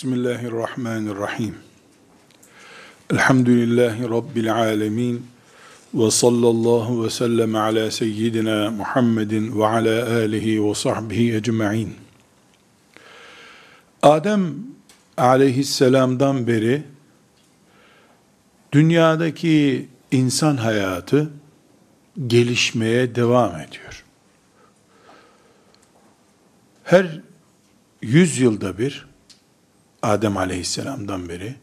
Bismillahirrahmanirrahim. Elhamdülillahi Rabbil alemin. Ve sallallahu ve sellem ala seyyidina Muhammedin ve ala alihi ve sahbihi ecma'in. Adem aleyhisselamdan beri dünyadaki insan hayatı gelişmeye devam ediyor. Her yüz yılda bir Adem aleyhisselamdan beri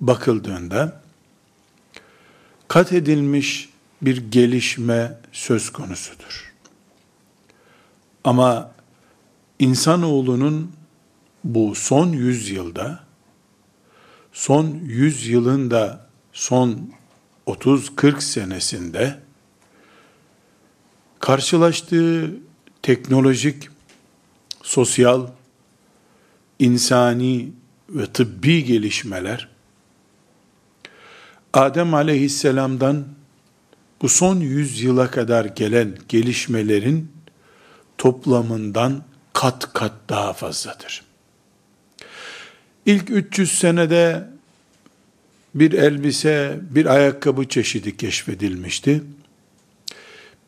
bakıldığında kat edilmiş bir gelişme söz konusudur. Ama insanoğlunun bu son yüz yılda, son yüz yılında, son 30-40 senesinde karşılaştığı teknolojik, sosyal, insani ve tıbbi gelişmeler Adem aleyhisselamdan bu son yüz yıla kadar gelen gelişmelerin toplamından kat kat daha fazladır. İlk 300 senede bir elbise, bir ayakkabı çeşidi keşfedilmişti.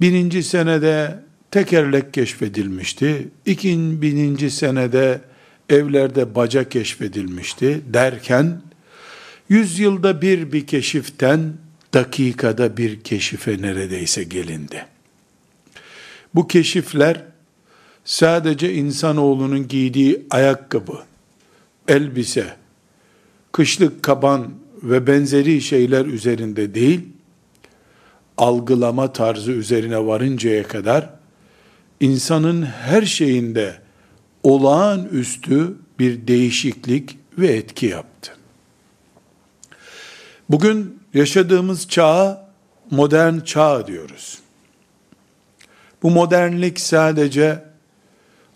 Bininci senede tekerlek keşfedilmişti. İkinci bininci senede evlerde baca keşfedilmişti derken, yüzyılda bir bir keşiften dakikada bir keşife neredeyse gelindi. Bu keşifler sadece insanoğlunun giydiği ayakkabı, elbise, kışlık kaban ve benzeri şeyler üzerinde değil, algılama tarzı üzerine varıncaya kadar insanın her şeyinde olağanüstü bir değişiklik ve etki yaptı. Bugün yaşadığımız çağa modern çağ diyoruz. Bu modernlik sadece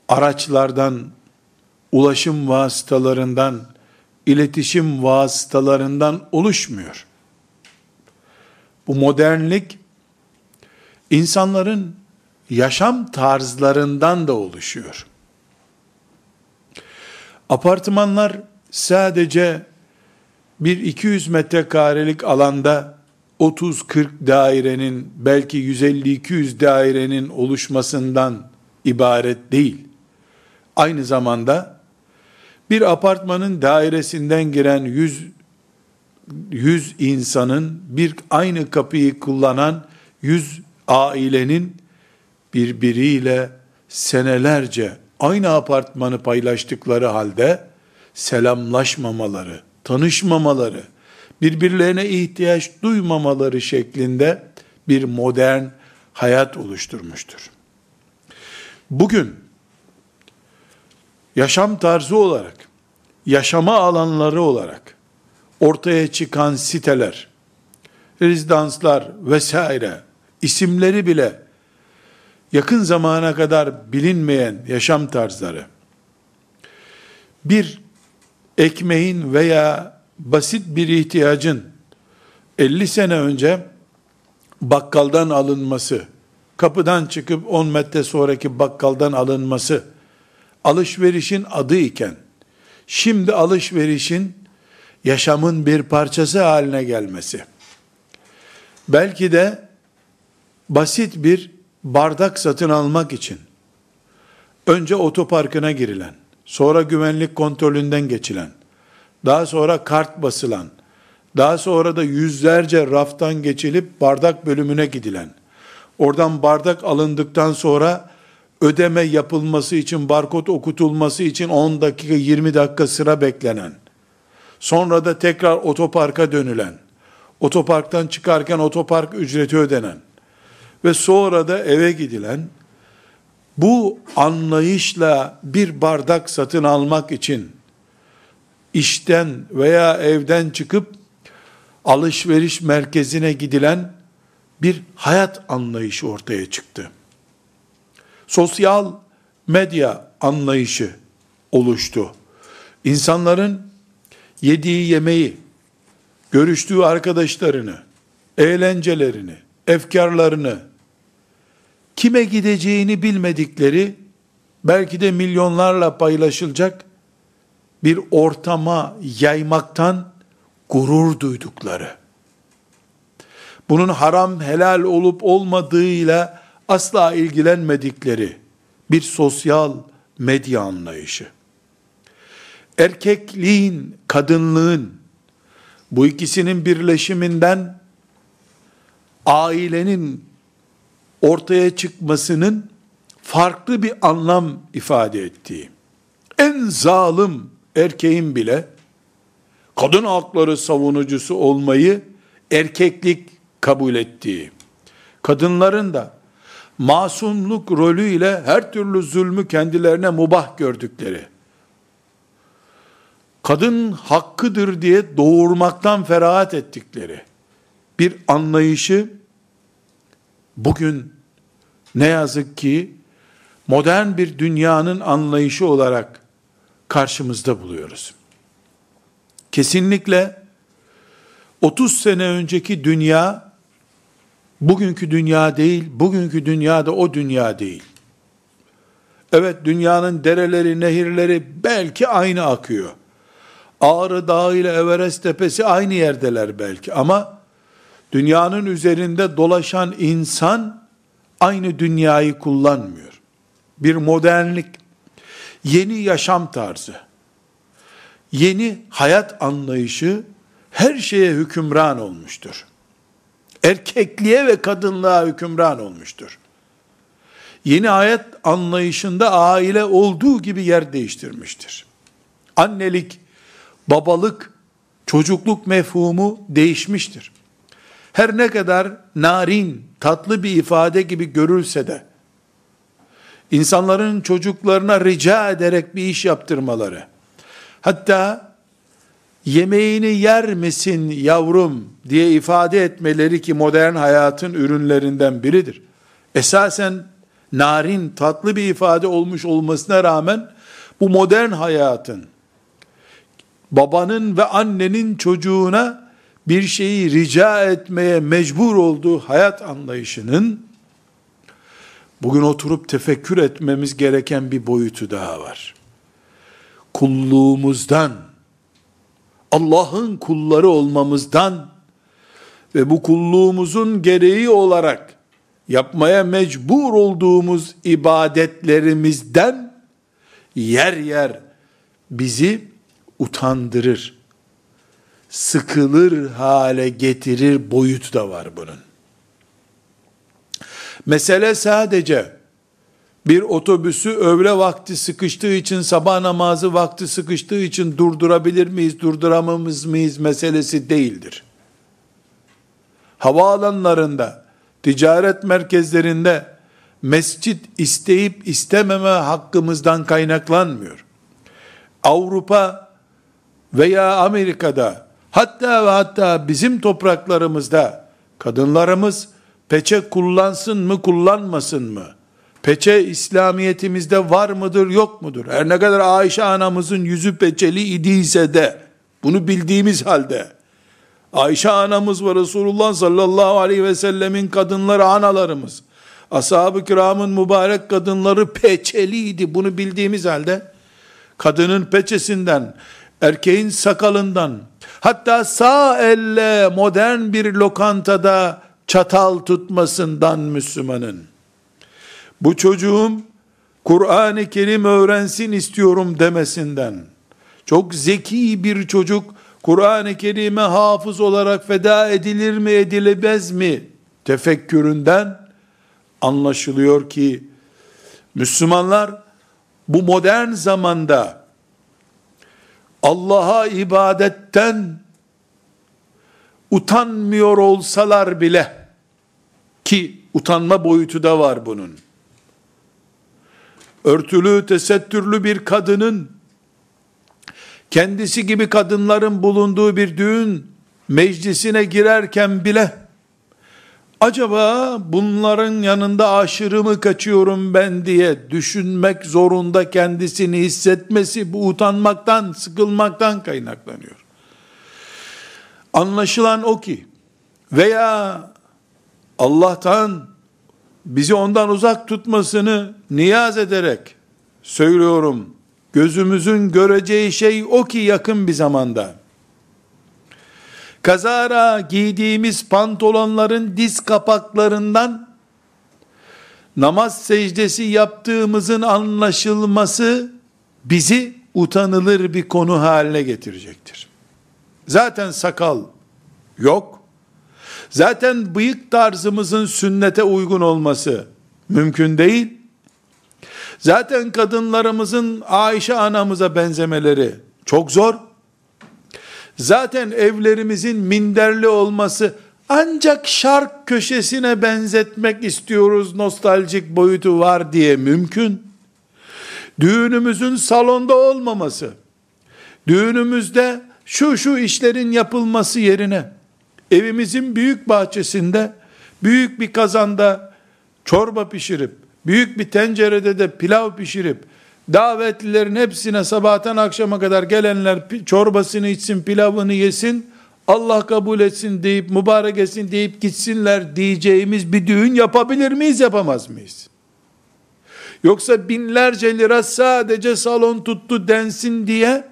araçlardan, ulaşım vasıtalarından, iletişim vasıtalarından oluşmuyor. Bu modernlik insanların yaşam tarzlarından da oluşuyor. Apartmanlar sadece bir 200 metrekarelik alanda 30-40 dairenin belki 150-200 dairenin oluşmasından ibaret değil. Aynı zamanda bir apartmanın dairesinden giren 100 100 insanın bir aynı kapıyı kullanan 100 ailenin birbiriyle senelerce aynı apartmanı paylaştıkları halde selamlaşmamaları, tanışmamaları, birbirlerine ihtiyaç duymamaları şeklinde bir modern hayat oluşturmuştur. Bugün yaşam tarzı olarak, yaşama alanları olarak ortaya çıkan siteler, rezidanslar vesaire isimleri bile yakın zamana kadar bilinmeyen yaşam tarzları, bir ekmeğin veya basit bir ihtiyacın 50 sene önce bakkaldan alınması, kapıdan çıkıp 10 metre sonraki bakkaldan alınması, alışverişin adı iken, şimdi alışverişin yaşamın bir parçası haline gelmesi, belki de basit bir bardak satın almak için. Önce otoparkına girilen, sonra güvenlik kontrolünden geçilen, daha sonra kart basılan, daha sonra da yüzlerce raftan geçilip bardak bölümüne gidilen, oradan bardak alındıktan sonra ödeme yapılması için, barkod okutulması için 10 dakika, 20 dakika sıra beklenen, sonra da tekrar otoparka dönülen, otoparktan çıkarken otopark ücreti ödenen, ve sonra da eve gidilen, bu anlayışla bir bardak satın almak için işten veya evden çıkıp alışveriş merkezine gidilen bir hayat anlayışı ortaya çıktı. Sosyal medya anlayışı oluştu. İnsanların yediği yemeği, görüştüğü arkadaşlarını, eğlencelerini, efkarlarını, kime gideceğini bilmedikleri, belki de milyonlarla paylaşılacak bir ortama yaymaktan gurur duydukları, bunun haram helal olup olmadığıyla asla ilgilenmedikleri bir sosyal medya anlayışı. Erkekliğin, kadınlığın bu ikisinin birleşiminden ailenin ortaya çıkmasının farklı bir anlam ifade ettiği, en zalim erkeğin bile kadın hakları savunucusu olmayı erkeklik kabul ettiği, kadınların da masumluk rolüyle her türlü zulmü kendilerine mubah gördükleri, kadın hakkıdır diye doğurmaktan ferahat ettikleri bir anlayışı bugün ne yazık ki modern bir dünyanın anlayışı olarak karşımızda buluyoruz. Kesinlikle 30 sene önceki dünya bugünkü dünya değil, bugünkü dünya da o dünya değil. Evet dünyanın dereleri, nehirleri belki aynı akıyor. Ağrı Dağı ile Everest Tepesi aynı yerdeler belki ama dünyanın üzerinde dolaşan insan aynı dünyayı kullanmıyor. Bir modernlik, yeni yaşam tarzı, yeni hayat anlayışı her şeye hükümran olmuştur. Erkekliğe ve kadınlığa hükümran olmuştur. Yeni hayat anlayışında aile olduğu gibi yer değiştirmiştir. Annelik, babalık, çocukluk mefhumu değişmiştir. Her ne kadar narin, tatlı bir ifade gibi görülse de, insanların çocuklarına rica ederek bir iş yaptırmaları, hatta yemeğini yer misin yavrum diye ifade etmeleri ki modern hayatın ürünlerinden biridir. Esasen narin, tatlı bir ifade olmuş olmasına rağmen bu modern hayatın babanın ve annenin çocuğuna bir şeyi rica etmeye mecbur olduğu hayat anlayışının bugün oturup tefekkür etmemiz gereken bir boyutu daha var. Kulluğumuzdan, Allah'ın kulları olmamızdan ve bu kulluğumuzun gereği olarak yapmaya mecbur olduğumuz ibadetlerimizden yer yer bizi utandırır, sıkılır hale getirir boyutu da var bunun. Mesele sadece bir otobüsü öğle vakti sıkıştığı için, sabah namazı vakti sıkıştığı için durdurabilir miyiz, durduramamız mıyız meselesi değildir. Havaalanlarında, ticaret merkezlerinde mescit isteyip istememe hakkımızdan kaynaklanmıyor. Avrupa veya Amerika'da hatta ve hatta bizim topraklarımızda kadınlarımız peçe kullansın mı kullanmasın mı? Peçe İslamiyet'imizde var mıdır yok mudur? Her ne kadar Ayşe anamızın yüzü peçeli idiyse de bunu bildiğimiz halde Ayşe anamız ve Resulullah sallallahu aleyhi ve sellemin kadınları analarımız ashab-ı kiramın mübarek kadınları peçeliydi bunu bildiğimiz halde kadının peçesinden erkeğin sakalından, hatta sağ elle modern bir lokantada çatal tutmasından Müslümanın, bu çocuğum Kur'an-ı Kerim öğrensin istiyorum demesinden, çok zeki bir çocuk Kur'an-ı Kerim'e hafız olarak feda edilir mi edilemez mi tefekküründen anlaşılıyor ki Müslümanlar bu modern zamanda Allah'a ibadetten utanmıyor olsalar bile ki utanma boyutu da var bunun. Örtülü, tesettürlü bir kadının kendisi gibi kadınların bulunduğu bir düğün meclisine girerken bile acaba bunların yanında aşırı mı kaçıyorum ben diye düşünmek zorunda kendisini hissetmesi bu utanmaktan, sıkılmaktan kaynaklanıyor. Anlaşılan o ki veya Allah'tan bizi ondan uzak tutmasını niyaz ederek söylüyorum gözümüzün göreceği şey o ki yakın bir zamanda. Kazara giydiğimiz pantolonların diz kapaklarından namaz secdesi yaptığımızın anlaşılması bizi utanılır bir konu haline getirecektir. Zaten sakal yok. Zaten bıyık tarzımızın sünnete uygun olması mümkün değil. Zaten kadınlarımızın Ayşe anamıza benzemeleri çok zor. Zaten evlerimizin minderli olması ancak şark köşesine benzetmek istiyoruz nostaljik boyutu var diye mümkün. Düğünümüzün salonda olmaması, düğünümüzde şu şu işlerin yapılması yerine evimizin büyük bahçesinde büyük bir kazanda çorba pişirip büyük bir tencerede de pilav pişirip davetlilerin hepsine sabahtan akşama kadar gelenler çorbasını içsin, pilavını yesin, Allah kabul etsin deyip, mübarek etsin deyip gitsinler diyeceğimiz bir düğün yapabilir miyiz, yapamaz mıyız? Yoksa binlerce lira sadece salon tuttu densin diye,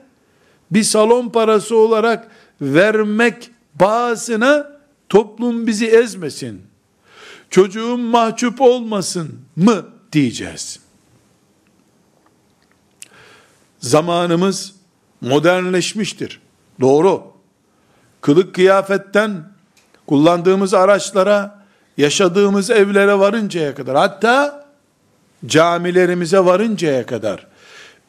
bir salon parası olarak vermek bağısına toplum bizi ezmesin. Çocuğum mahcup olmasın mı diyeceğiz. Zamanımız modernleşmiştir. Doğru. Kılık kıyafetten kullandığımız araçlara, yaşadığımız evlere varıncaya kadar, hatta camilerimize varıncaya kadar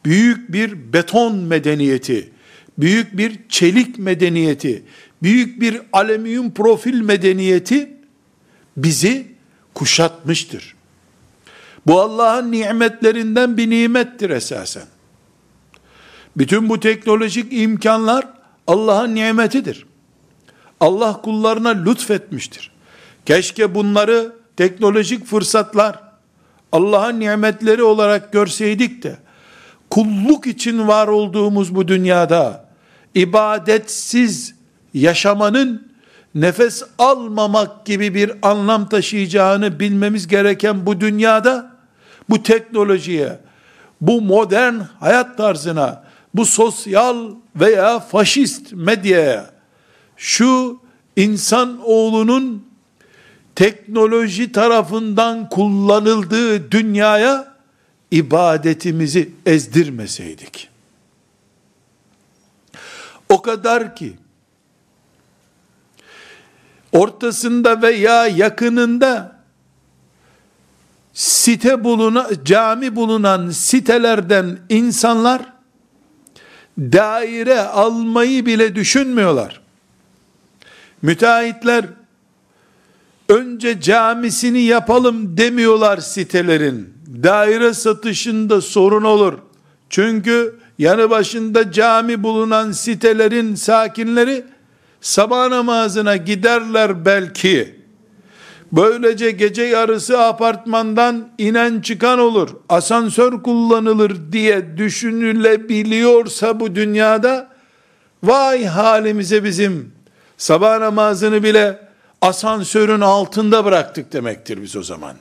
büyük bir beton medeniyeti, büyük bir çelik medeniyeti, büyük bir alüminyum profil medeniyeti bizi kuşatmıştır. Bu Allah'ın nimetlerinden bir nimettir esasen. Bütün bu teknolojik imkanlar Allah'ın nimetidir. Allah kullarına lütfetmiştir. Keşke bunları teknolojik fırsatlar Allah'ın nimetleri olarak görseydik de kulluk için var olduğumuz bu dünyada ibadetsiz yaşamanın nefes almamak gibi bir anlam taşıyacağını bilmemiz gereken bu dünyada bu teknolojiye, bu modern hayat tarzına, bu sosyal veya faşist medyaya, şu insan oğlunun teknoloji tarafından kullanıldığı dünyaya ibadetimizi ezdirmeseydik. O kadar ki ortasında veya yakınında site bulunan, cami bulunan sitelerden insanlar daire almayı bile düşünmüyorlar. Müteahhitler önce camisini yapalım demiyorlar sitelerin. Daire satışında sorun olur. Çünkü yanı başında cami bulunan sitelerin sakinleri sabah namazına giderler belki. Böylece gece yarısı apartmandan inen çıkan olur. Asansör kullanılır diye düşünülebiliyorsa bu dünyada vay halimize bizim sabah namazını bile asansörün altında bıraktık demektir biz o zaman.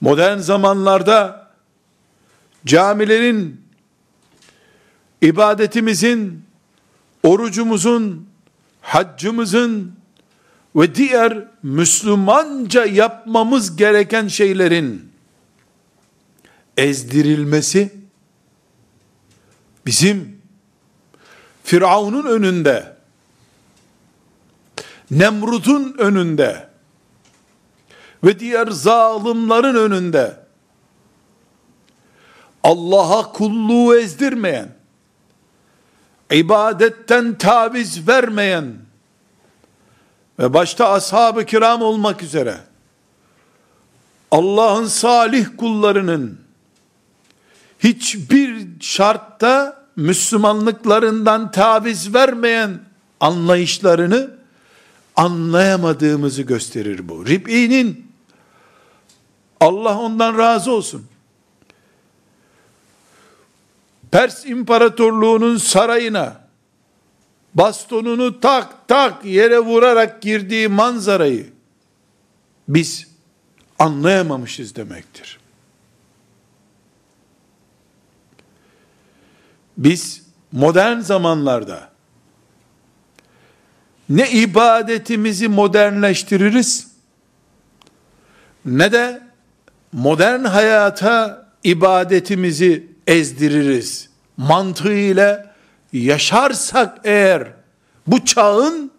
Modern zamanlarda camilerin ibadetimizin orucumuzun, haccımızın ve diğer Müslümanca yapmamız gereken şeylerin ezdirilmesi bizim Firavun'un önünde Nemrut'un önünde ve diğer zalimlerin önünde Allah'a kulluğu ezdirmeyen ibadetten taviz vermeyen ve başta ashab-ı kiram olmak üzere Allah'ın salih kullarının hiçbir şartta Müslümanlıklarından taviz vermeyen anlayışlarını anlayamadığımızı gösterir bu. Rib'i'nin Allah ondan razı olsun. Pers İmparatorluğu'nun sarayına bastonunu tak tak yere vurarak girdiği manzarayı biz anlayamamışız demektir. biz modern zamanlarda ne ibadetimizi modernleştiririz ne de modern hayata ibadetimizi ezdiririz. Mantığıyla yaşarsak eğer bu çağın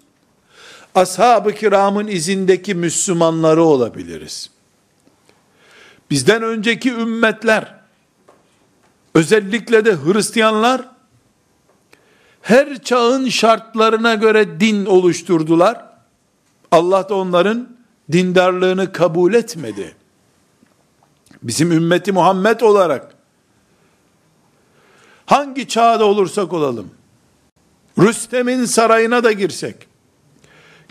ashab-ı kiramın izindeki Müslümanları olabiliriz. Bizden önceki ümmetler, özellikle de Hristiyanlar, her çağın şartlarına göre din oluşturdular. Allah da onların dindarlığını kabul etmedi. Bizim ümmeti Muhammed olarak hangi çağda olursak olalım, Rüstem'in sarayına da girsek,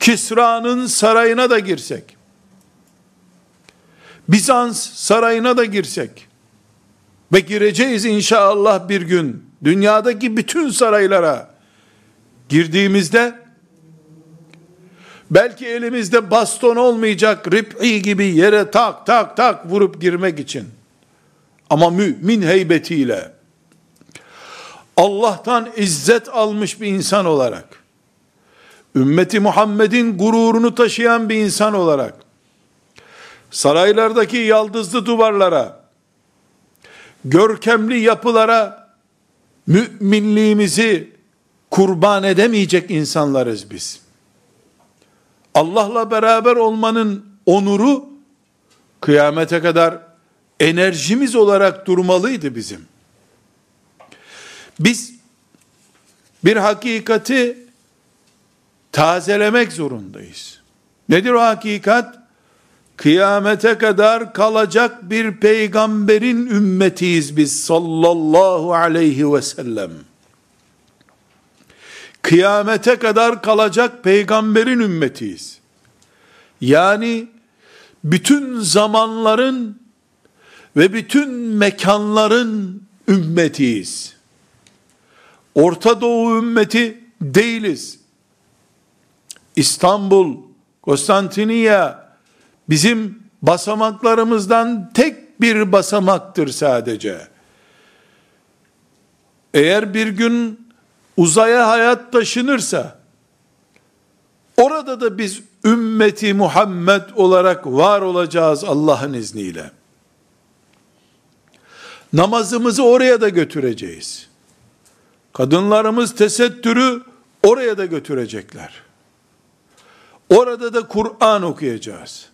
Kisra'nın sarayına da girsek, Bizans sarayına da girsek. Ve gireceğiz inşallah bir gün dünyadaki bütün saraylara. Girdiğimizde belki elimizde baston olmayacak rip'i gibi yere tak tak tak vurup girmek için. Ama mümin heybetiyle Allah'tan izzet almış bir insan olarak ümmeti Muhammed'in gururunu taşıyan bir insan olarak saraylardaki yaldızlı duvarlara görkemli yapılara müminliğimizi kurban edemeyecek insanlarız biz. Allah'la beraber olmanın onuru kıyamete kadar enerjimiz olarak durmalıydı bizim. Biz bir hakikati tazelemek zorundayız. Nedir o hakikat? Kıyamete kadar kalacak bir peygamberin ümmetiyiz biz sallallahu aleyhi ve sellem. Kıyamete kadar kalacak peygamberin ümmetiyiz. Yani bütün zamanların ve bütün mekanların ümmetiyiz. Orta Doğu ümmeti değiliz. İstanbul, Konstantiniye bizim basamaklarımızdan tek bir basamaktır sadece. Eğer bir gün uzaya hayat taşınırsa orada da biz ümmeti Muhammed olarak var olacağız Allah'ın izniyle. Namazımızı oraya da götüreceğiz. Kadınlarımız tesettürü oraya da götürecekler. Orada da Kur'an okuyacağız.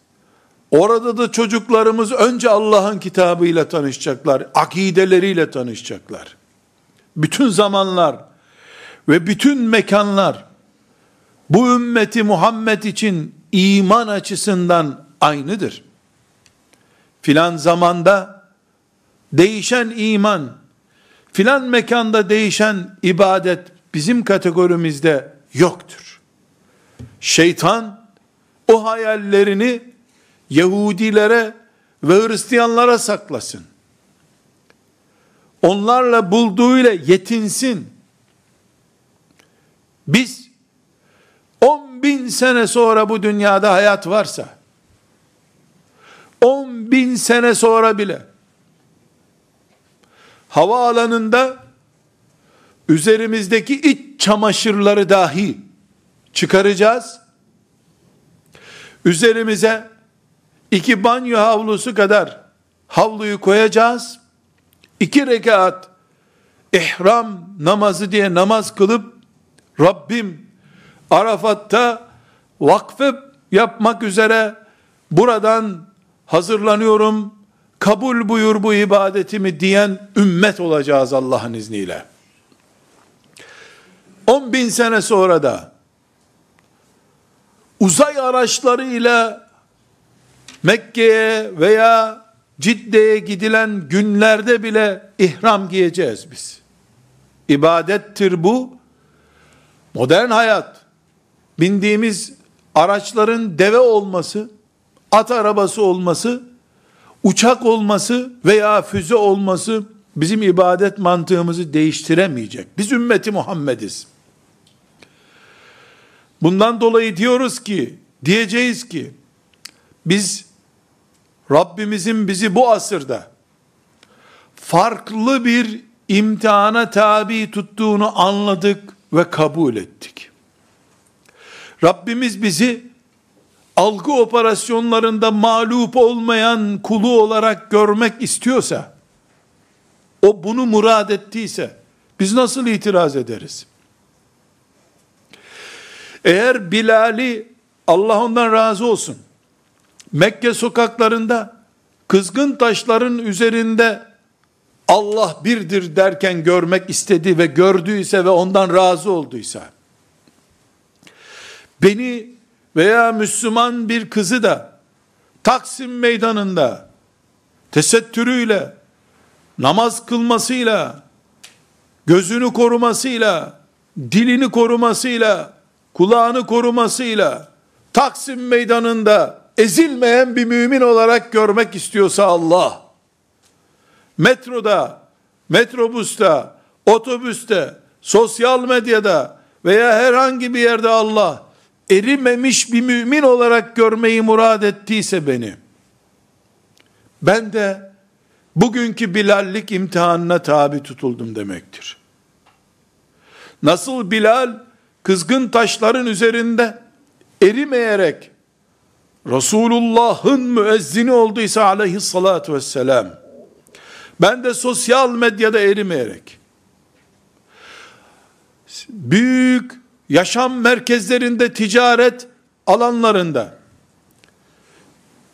Orada da çocuklarımız önce Allah'ın kitabıyla tanışacaklar, akideleriyle tanışacaklar. Bütün zamanlar ve bütün mekanlar bu ümmeti Muhammed için iman açısından aynıdır. Filan zamanda değişen iman, filan mekanda değişen ibadet bizim kategorimizde yoktur. Şeytan o hayallerini Yahudilere ve Hristiyanlara saklasın. Onlarla bulduğuyla yetinsin. Biz 10 bin sene sonra bu dünyada hayat varsa 10 bin sene sonra bile hava alanında üzerimizdeki iç çamaşırları dahi çıkaracağız. Üzerimize iki banyo havlusu kadar havluyu koyacağız. İki rekat ihram namazı diye namaz kılıp Rabbim Arafat'ta vakfe yapmak üzere buradan hazırlanıyorum, kabul buyur bu ibadetimi diyen ümmet olacağız Allah'ın izniyle. 10 bin sene sonra da uzay araçlarıyla Mekke'ye veya Cidde'ye gidilen günlerde bile ihram giyeceğiz biz. İbadettir bu. Modern hayat, bindiğimiz araçların deve olması, at arabası olması, uçak olması veya füze olması bizim ibadet mantığımızı değiştiremeyecek. Biz ümmeti Muhammediz. Bundan dolayı diyoruz ki, diyeceğiz ki, biz Rabbimizin bizi bu asırda farklı bir imtihana tabi tuttuğunu anladık ve kabul ettik. Rabbimiz bizi algı operasyonlarında mağlup olmayan kulu olarak görmek istiyorsa, o bunu murad ettiyse, biz nasıl itiraz ederiz? Eğer Bilal'i Allah ondan razı olsun, Mekke sokaklarında kızgın taşların üzerinde Allah birdir derken görmek istedi ve gördüyse ve ondan razı olduysa, beni veya Müslüman bir kızı da Taksim meydanında tesettürüyle, namaz kılmasıyla, gözünü korumasıyla, dilini korumasıyla, kulağını korumasıyla, Taksim meydanında ezilmeyen bir mümin olarak görmek istiyorsa Allah, metroda, metrobusta, otobüste, sosyal medyada veya herhangi bir yerde Allah erimemiş bir mümin olarak görmeyi murad ettiyse beni, ben de bugünkü Bilallik imtihanına tabi tutuldum demektir. Nasıl Bilal kızgın taşların üzerinde erimeyerek Resulullah'ın müezzini olduysa aleyhissalatu vesselam ben de sosyal medyada erimeyerek büyük yaşam merkezlerinde ticaret alanlarında.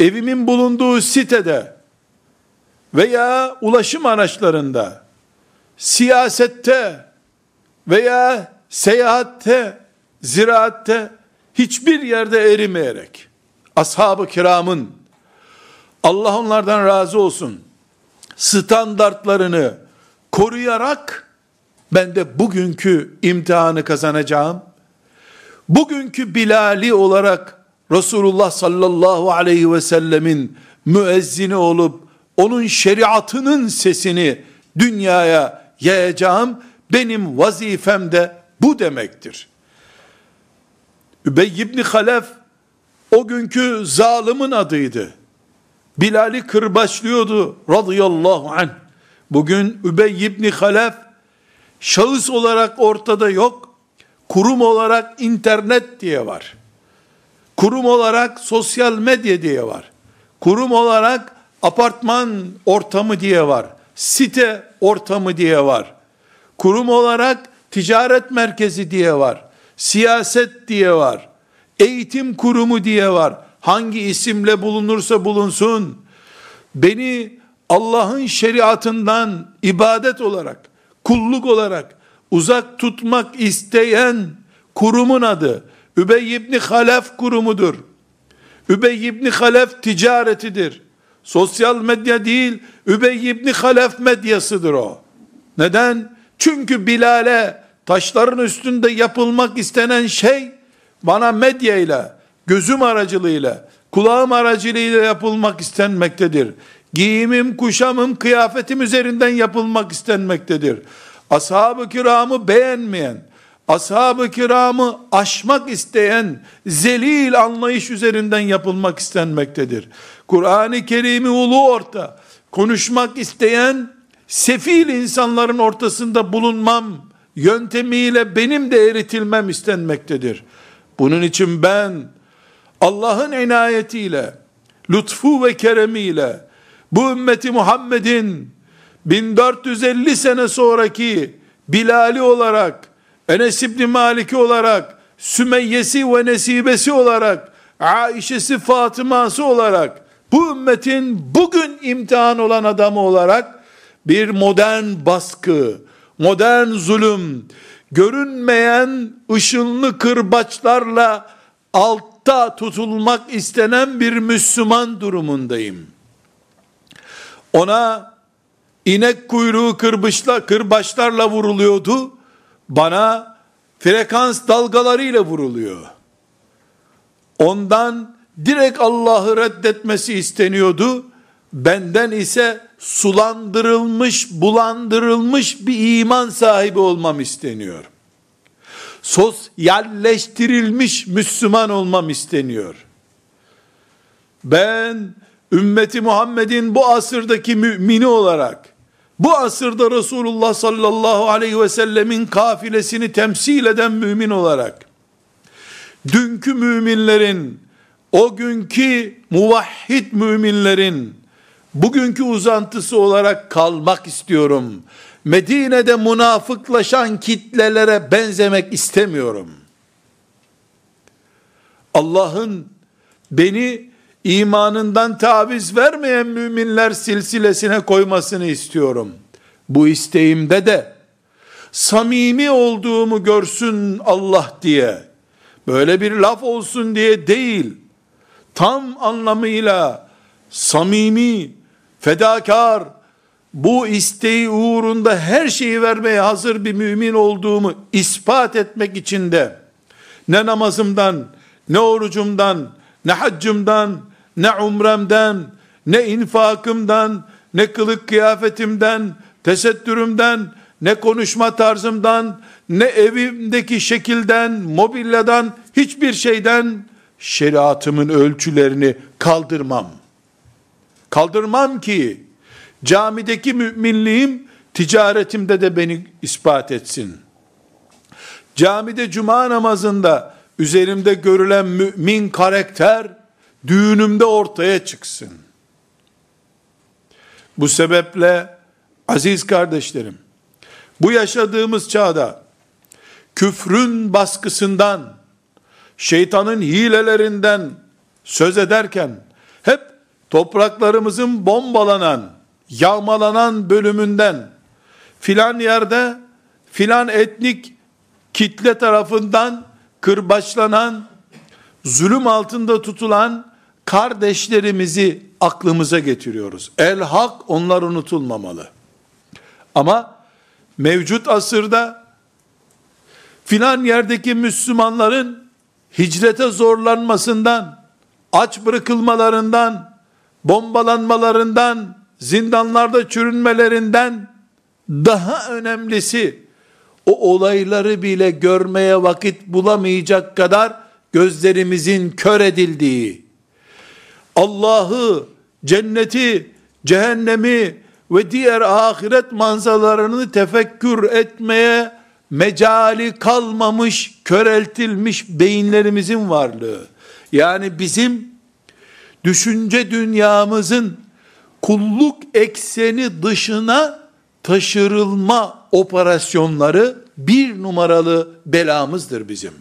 Evimin bulunduğu sitede veya ulaşım araçlarında siyasette veya seyahatte ziraatte hiçbir yerde erimeyerek ashab-ı kiramın Allah onlardan razı olsun standartlarını koruyarak ben de bugünkü imtihanı kazanacağım. Bugünkü Bilali olarak Resulullah sallallahu aleyhi ve sellemin müezzini olup onun şeriatının sesini dünyaya yayacağım. Benim vazifem de bu demektir. Übey ibn Halef o günkü zalimin adıydı. Bilal'i kırbaçlıyordu radıyallahu anh. Bugün Übey ibn Halef şahıs olarak ortada yok. Kurum olarak internet diye var. Kurum olarak sosyal medya diye var. Kurum olarak apartman ortamı diye var. Site ortamı diye var. Kurum olarak ticaret merkezi diye var. Siyaset diye var. Eğitim kurumu diye var. Hangi isimle bulunursa bulunsun. Beni Allah'ın şeriatından ibadet olarak, kulluk olarak uzak tutmak isteyen kurumun adı Übey ibn Halef kurumudur. Übey ibn Halef ticaretidir. Sosyal medya değil, Übey ibn Halef medyasıdır o. Neden? Çünkü Bilal'e taşların üstünde yapılmak istenen şey bana medya ile, gözüm aracılığıyla, kulağım aracılığıyla yapılmak istenmektedir. Giyimim, kuşamım, kıyafetim üzerinden yapılmak istenmektedir. Ashab-ı kiramı beğenmeyen, ashab-ı kiramı aşmak isteyen zelil anlayış üzerinden yapılmak istenmektedir. Kur'an-ı Kerim'i ulu orta konuşmak isteyen sefil insanların ortasında bulunmam yöntemiyle benim de eritilmem istenmektedir. Bunun için ben Allah'ın inayetiyle, lütfu ve keremiyle bu ümmeti Muhammed'in 1450 sene sonraki Bilali olarak, Enes İbni Malik'i olarak, Sümeyyesi ve Nesibesi olarak, Aişesi Fatıma'sı olarak, bu ümmetin bugün imtihan olan adamı olarak, bir modern baskı, modern zulüm, görünmeyen ışınlı kırbaçlarla altta tutulmak istenen bir Müslüman durumundayım. Ona inek kuyruğu kırbaçla, kırbaçlarla vuruluyordu. Bana frekans dalgalarıyla vuruluyor. Ondan direkt Allah'ı reddetmesi isteniyordu. Benden ise sulandırılmış, bulandırılmış bir iman sahibi olmam isteniyor. Sosyalleştirilmiş Müslüman olmam isteniyor. Ben ümmeti Muhammed'in bu asırdaki mümini olarak bu asırda Resulullah sallallahu aleyhi ve sellemin kafilesini temsil eden mümin olarak, dünkü müminlerin, o günkü muvahhid müminlerin, bugünkü uzantısı olarak kalmak istiyorum. Medine'de münafıklaşan kitlelere benzemek istemiyorum. Allah'ın beni imanından taviz vermeyen müminler silsilesine koymasını istiyorum. Bu isteğimde de samimi olduğumu görsün Allah diye, böyle bir laf olsun diye değil, tam anlamıyla samimi, fedakar, bu isteği uğrunda her şeyi vermeye hazır bir mümin olduğumu ispat etmek için de ne namazımdan, ne orucumdan, ne haccımdan, ne umremden, ne infakımdan, ne kılık kıyafetimden, tesettürümden, ne konuşma tarzımdan, ne evimdeki şekilden, mobilyadan, hiçbir şeyden şeriatımın ölçülerini kaldırmam. Kaldırmam ki camideki müminliğim ticaretimde de beni ispat etsin. Camide cuma namazında üzerimde görülen mümin karakter düğünümde ortaya çıksın. Bu sebeple aziz kardeşlerim, bu yaşadığımız çağda küfrün baskısından, şeytanın hilelerinden söz ederken hep topraklarımızın bombalanan, yağmalanan bölümünden filan yerde filan etnik kitle tarafından kırbaçlanan, zulüm altında tutulan kardeşlerimizi aklımıza getiriyoruz. El hak onlar unutulmamalı. Ama mevcut asırda filan yerdeki Müslümanların hicrete zorlanmasından, aç bırakılmalarından, bombalanmalarından, zindanlarda çürünmelerinden daha önemlisi o olayları bile görmeye vakit bulamayacak kadar gözlerimizin kör edildiği, Allah'ı, cenneti, cehennemi ve diğer ahiret manzaralarını tefekkür etmeye mecali kalmamış, köreltilmiş beyinlerimizin varlığı. Yani bizim düşünce dünyamızın kulluk ekseni dışına taşırılma operasyonları bir numaralı belamızdır bizim.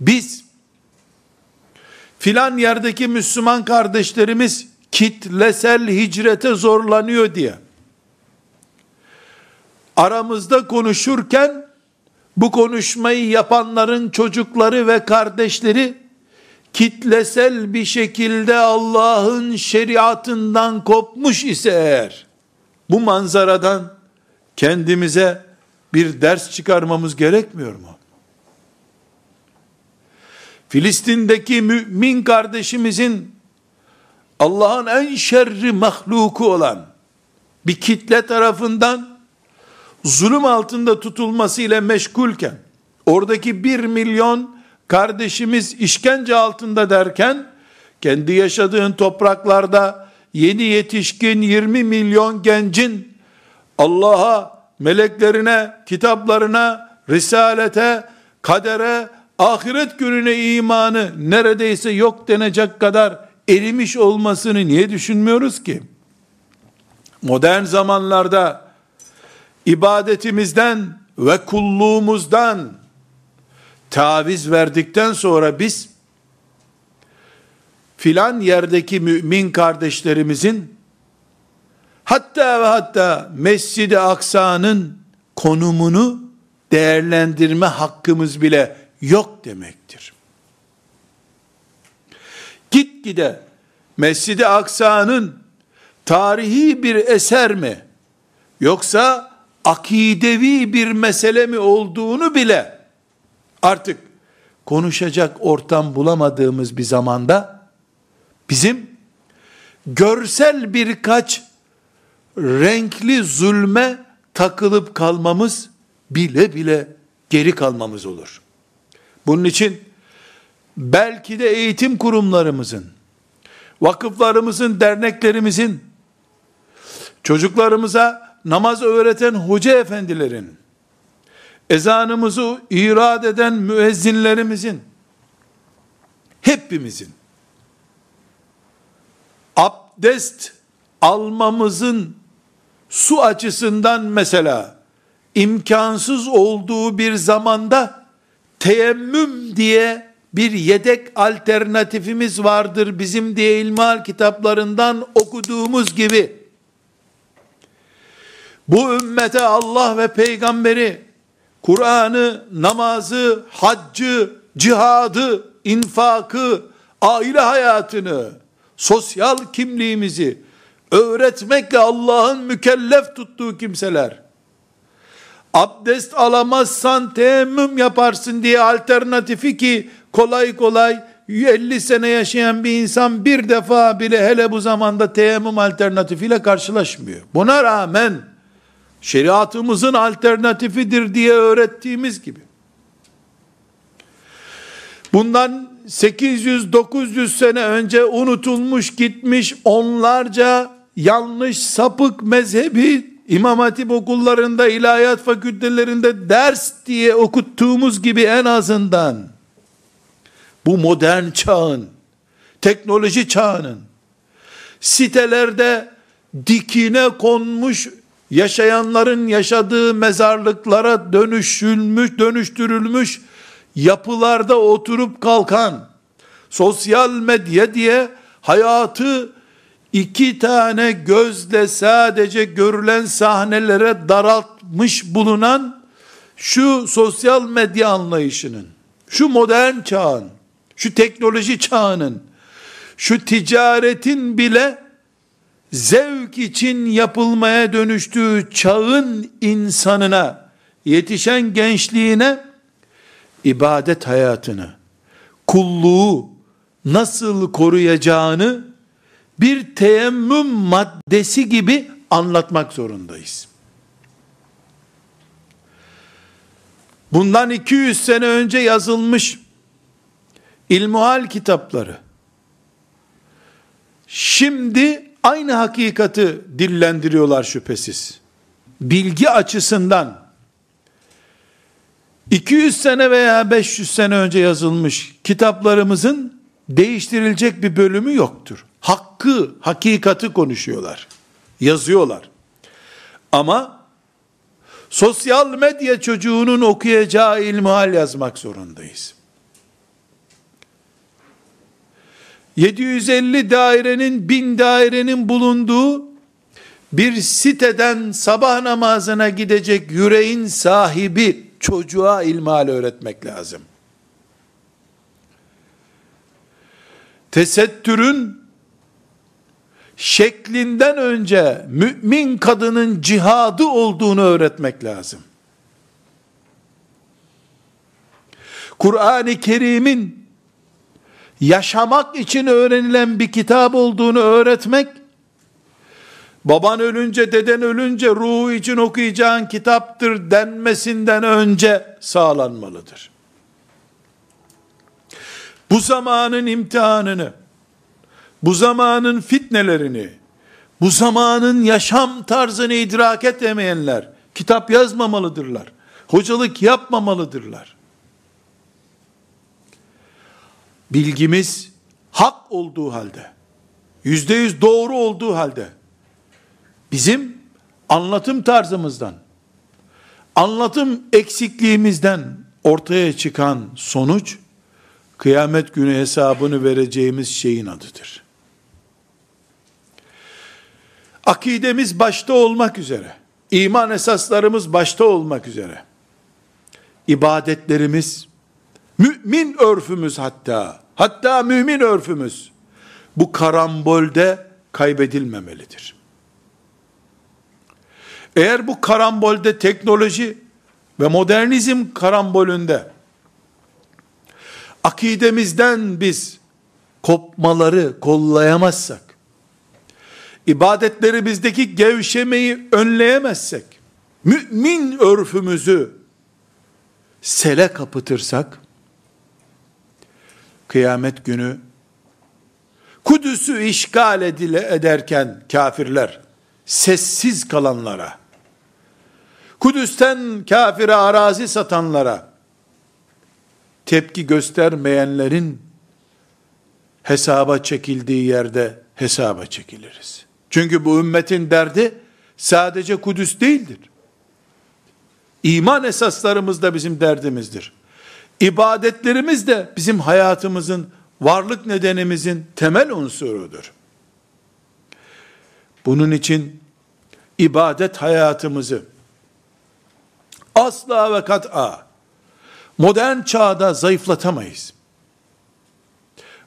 Biz filan yerdeki Müslüman kardeşlerimiz kitlesel hicrete zorlanıyor diye aramızda konuşurken bu konuşmayı yapanların çocukları ve kardeşleri kitlesel bir şekilde Allah'ın şeriatından kopmuş ise eğer bu manzaradan kendimize bir ders çıkarmamız gerekmiyor mu? Filistin'deki mümin kardeşimizin Allah'ın en şerri mahluku olan bir kitle tarafından zulüm altında tutulması ile meşgulken oradaki bir milyon kardeşimiz işkence altında derken kendi yaşadığın topraklarda yeni yetişkin 20 milyon gencin Allah'a, meleklerine, kitaplarına, risalete, kadere, ahiret gününe imanı neredeyse yok denecek kadar erimiş olmasını niye düşünmüyoruz ki? Modern zamanlarda ibadetimizden ve kulluğumuzdan taviz verdikten sonra biz filan yerdeki mümin kardeşlerimizin hatta ve hatta Mescid-i Aksa'nın konumunu değerlendirme hakkımız bile yok demektir. Gitgide Mescid-i Aksa'nın tarihi bir eser mi yoksa akidevi bir mesele mi olduğunu bile artık konuşacak ortam bulamadığımız bir zamanda bizim görsel birkaç renkli zulme takılıp kalmamız bile bile geri kalmamız olur. Bunun için belki de eğitim kurumlarımızın, vakıflarımızın, derneklerimizin çocuklarımıza namaz öğreten hoca efendilerin, ezanımızı irad eden müezzinlerimizin, hepimizin, abdest almamızın su açısından mesela, imkansız olduğu bir zamanda, teyemmüm diye bir yedek alternatifimiz vardır bizim diye ilmihal kitaplarından okuduğumuz gibi, bu ümmete Allah ve peygamberi, Kur'an'ı, namazı, haccı, cihadı, infakı, aile hayatını, sosyal kimliğimizi öğretmekle Allah'ın mükellef tuttuğu kimseler, abdest alamazsan teyemmüm yaparsın diye alternatifi ki kolay kolay 50 sene yaşayan bir insan bir defa bile hele bu zamanda teyemmüm alternatifiyle karşılaşmıyor. Buna rağmen şeriatımızın alternatifidir diye öğrettiğimiz gibi. Bundan 800-900 sene önce unutulmuş gitmiş onlarca yanlış sapık mezhebi İmam Hatip okullarında, ilahiyat fakültelerinde ders diye okuttuğumuz gibi en azından bu modern çağın, teknoloji çağının sitelerde dikine konmuş yaşayanların yaşadığı mezarlıklara dönüşülmüş, dönüştürülmüş yapılarda oturup kalkan, sosyal medya diye hayatı iki tane gözle sadece görülen sahnelere daraltmış bulunan şu sosyal medya anlayışının, şu modern çağın, şu teknoloji çağının, şu ticaretin bile zevk için yapılmaya dönüştüğü çağın insanına, yetişen gençliğine ibadet hayatını, kulluğu nasıl koruyacağını bir teyemmüm maddesi gibi anlatmak zorundayız. Bundan 200 sene önce yazılmış ilmuhal kitapları şimdi aynı hakikati dillendiriyorlar şüphesiz. Bilgi açısından 200 sene veya 500 sene önce yazılmış kitaplarımızın değiştirilecek bir bölümü yoktur. Hakkı, hakikati konuşuyorlar. Yazıyorlar. Ama sosyal medya çocuğunun okuyacağı ilmihal yazmak zorundayız. 750 dairenin, bin dairenin bulunduğu bir siteden sabah namazına gidecek yüreğin sahibi çocuğa ilmihal öğretmek lazım. Tesettürün şeklinden önce mümin kadının cihadı olduğunu öğretmek lazım. Kur'an-ı Kerim'in yaşamak için öğrenilen bir kitap olduğunu öğretmek, baban ölünce, deden ölünce ruhu için okuyacağın kitaptır denmesinden önce sağlanmalıdır. Bu zamanın imtihanını, bu zamanın fitnelerini, bu zamanın yaşam tarzını idrak edemeyenler, kitap yazmamalıdırlar. Hocalık yapmamalıdırlar. Bilgimiz hak olduğu halde, yüzde yüz doğru olduğu halde, bizim anlatım tarzımızdan, anlatım eksikliğimizden ortaya çıkan sonuç, kıyamet günü hesabını vereceğimiz şeyin adıdır. Akidemiz başta olmak üzere, iman esaslarımız başta olmak üzere, ibadetlerimiz, mümin örfümüz hatta, hatta mümin örfümüz, bu karambolde kaybedilmemelidir. Eğer bu karambolde teknoloji ve modernizm karambolünde akidemizden biz kopmaları kollayamazsak, ibadetlerimizdeki gevşemeyi önleyemezsek, mümin örfümüzü sele kapatırsak, kıyamet günü Kudüs'ü işgal edile ederken kafirler sessiz kalanlara, Kudüs'ten kafire arazi satanlara, tepki göstermeyenlerin hesaba çekildiği yerde hesaba çekiliriz. Çünkü bu ümmetin derdi sadece Kudüs değildir. İman esaslarımız da bizim derdimizdir. İbadetlerimiz de bizim hayatımızın, varlık nedenimizin temel unsurudur. Bunun için ibadet hayatımızı asla ve kat'a modern çağda zayıflatamayız.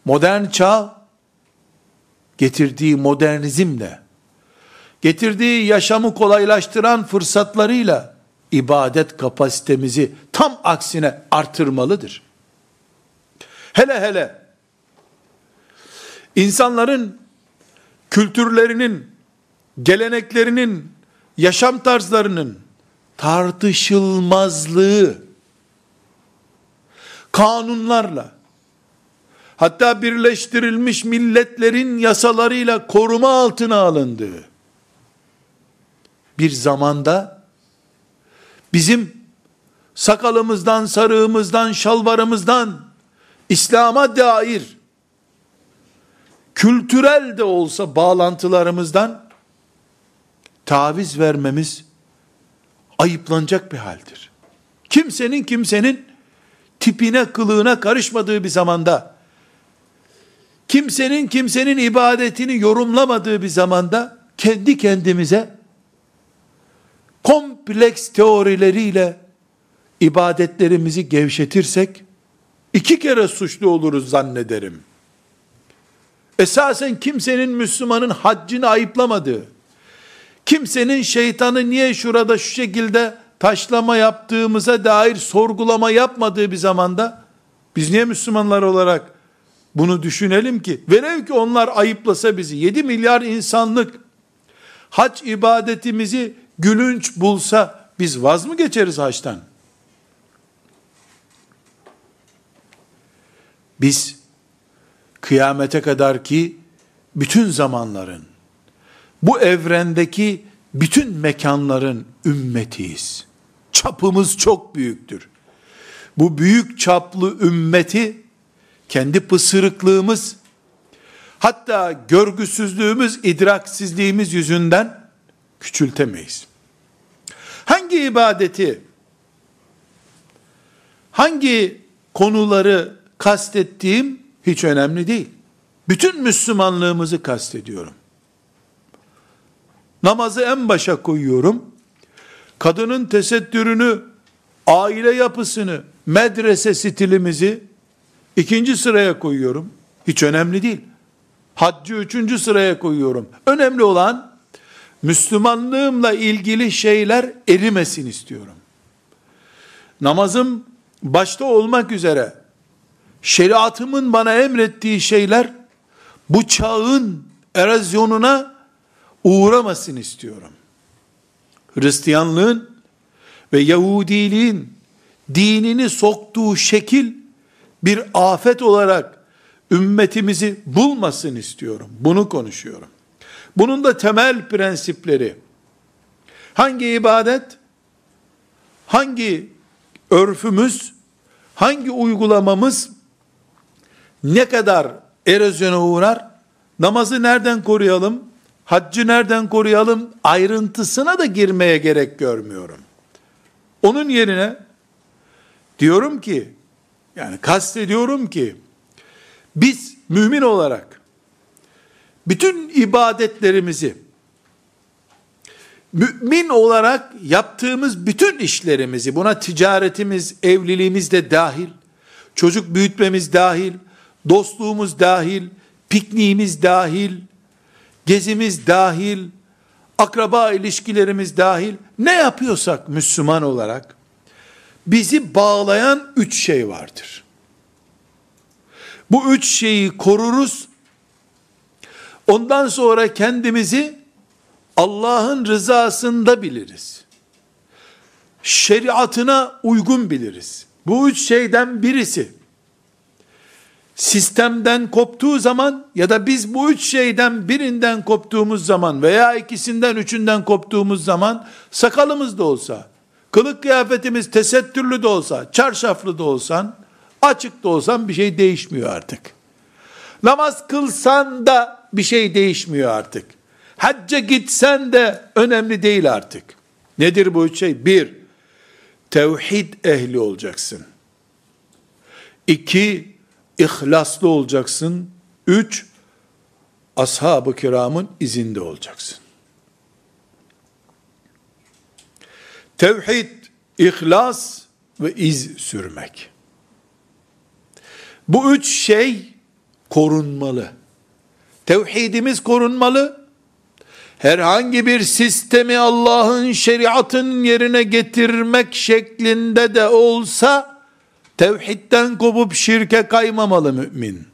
Modern çağ getirdiği modernizmle, getirdiği yaşamı kolaylaştıran fırsatlarıyla ibadet kapasitemizi tam aksine artırmalıdır. Hele hele insanların kültürlerinin, geleneklerinin, yaşam tarzlarının tartışılmazlığı kanunlarla hatta birleştirilmiş milletlerin yasalarıyla koruma altına alındığı bir zamanda bizim sakalımızdan, sarığımızdan, şalvarımızdan İslam'a dair kültürel de olsa bağlantılarımızdan taviz vermemiz ayıplanacak bir haldir. Kimsenin kimsenin tipine, kılığına karışmadığı bir zamanda, kimsenin kimsenin ibadetini yorumlamadığı bir zamanda, kendi kendimize kompleks teorileriyle ibadetlerimizi gevşetirsek, iki kere suçlu oluruz zannederim. Esasen kimsenin Müslümanın haccını ayıplamadığı, kimsenin şeytanı niye şurada şu şekilde taşlama yaptığımıza dair sorgulama yapmadığı bir zamanda, biz niye Müslümanlar olarak bunu düşünelim ki, velev ki onlar ayıplasa bizi, 7 milyar insanlık hac ibadetimizi gülünç bulsa, biz vaz mı geçeriz haçtan? Biz kıyamete kadar ki bütün zamanların bu evrendeki bütün mekanların ümmetiyiz. Çapımız çok büyüktür. Bu büyük çaplı ümmeti kendi pısırıklığımız hatta görgüsüzlüğümüz, idraksizliğimiz yüzünden küçültemeyiz. Hangi ibadeti hangi konuları kastettiğim hiç önemli değil. Bütün Müslümanlığımızı kastediyorum. Namazı en başa koyuyorum. Kadının tesettürünü, aile yapısını, medrese stilimizi ikinci sıraya koyuyorum. Hiç önemli değil. Haccı üçüncü sıraya koyuyorum. Önemli olan Müslümanlığımla ilgili şeyler erimesin istiyorum. Namazım başta olmak üzere şeriatımın bana emrettiği şeyler bu çağın erozyonuna uğramasın istiyorum. Hristiyanlığın ve Yahudiliğin dinini soktuğu şekil bir afet olarak ümmetimizi bulmasın istiyorum. Bunu konuşuyorum. Bunun da temel prensipleri. Hangi ibadet, hangi örfümüz, hangi uygulamamız? Ne kadar erozyona uğrar, namazı nereden koruyalım, haccı nereden koruyalım? Ayrıntısına da girmeye gerek görmüyorum. Onun yerine diyorum ki, yani kastediyorum ki, biz mümin olarak bütün ibadetlerimizi mümin olarak yaptığımız bütün işlerimizi buna ticaretimiz, evliliğimiz de dahil, çocuk büyütmemiz dahil, dostluğumuz dahil, pikniğimiz dahil, gezimiz dahil, akraba ilişkilerimiz dahil, ne yapıyorsak Müslüman olarak, bizi bağlayan üç şey vardır. Bu üç şeyi koruruz, ondan sonra kendimizi Allah'ın rızasında biliriz. Şeriatına uygun biliriz. Bu üç şeyden birisi, sistemden koptuğu zaman ya da biz bu üç şeyden birinden koptuğumuz zaman veya ikisinden üçünden koptuğumuz zaman sakalımız da olsa, kılık kıyafetimiz tesettürlü de olsa, çarşaflı da olsan, açık da olsan bir şey değişmiyor artık. Namaz kılsan da bir şey değişmiyor artık. Hacca gitsen de önemli değil artık. Nedir bu üç şey? Bir, tevhid ehli olacaksın. İki, ihlaslı olacaksın. Üç, ashab-ı kiramın izinde olacaksın. Tevhid, ihlas ve iz sürmek. Bu üç şey korunmalı. Tevhidimiz korunmalı. Herhangi bir sistemi Allah'ın şeriatın yerine getirmek şeklinde de olsa tevhidden kopup şirke kaymamalı mümin.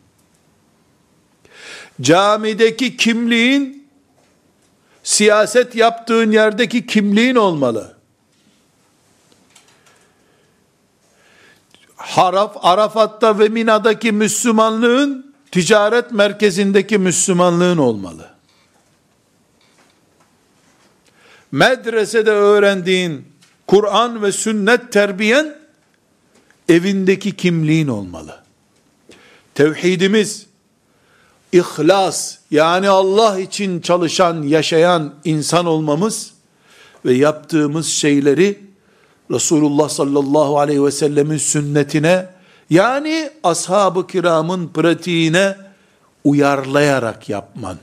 Camideki kimliğin siyaset yaptığın yerdeki kimliğin olmalı. Haraf, Arafat'ta ve Mina'daki Müslümanlığın ticaret merkezindeki Müslümanlığın olmalı. Medresede öğrendiğin Kur'an ve sünnet terbiyen evindeki kimliğin olmalı. Tevhidimiz ihlas yani Allah için çalışan, yaşayan insan olmamız ve yaptığımız şeyleri Resulullah sallallahu aleyhi ve sellemin sünnetine yani ashab-ı kiramın pratiğine uyarlayarak yapman.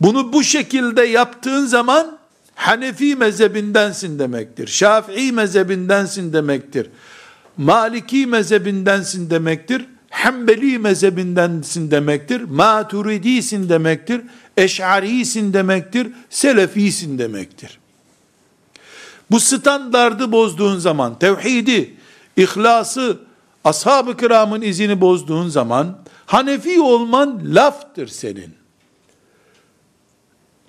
Bunu bu şekilde yaptığın zaman Hanefi mezhebindensin demektir. Şafii mezhebindensin demektir. Maliki mezhebindensin demektir. Hanbeli mezhebindensin demektir. Maturidisin demektir. Eş'arisin demektir. Selefisin demektir. Bu standardı bozduğun zaman, tevhidi, ihlası, ashab-ı kiramın izini bozduğun zaman, Hanefi olman laftır senin.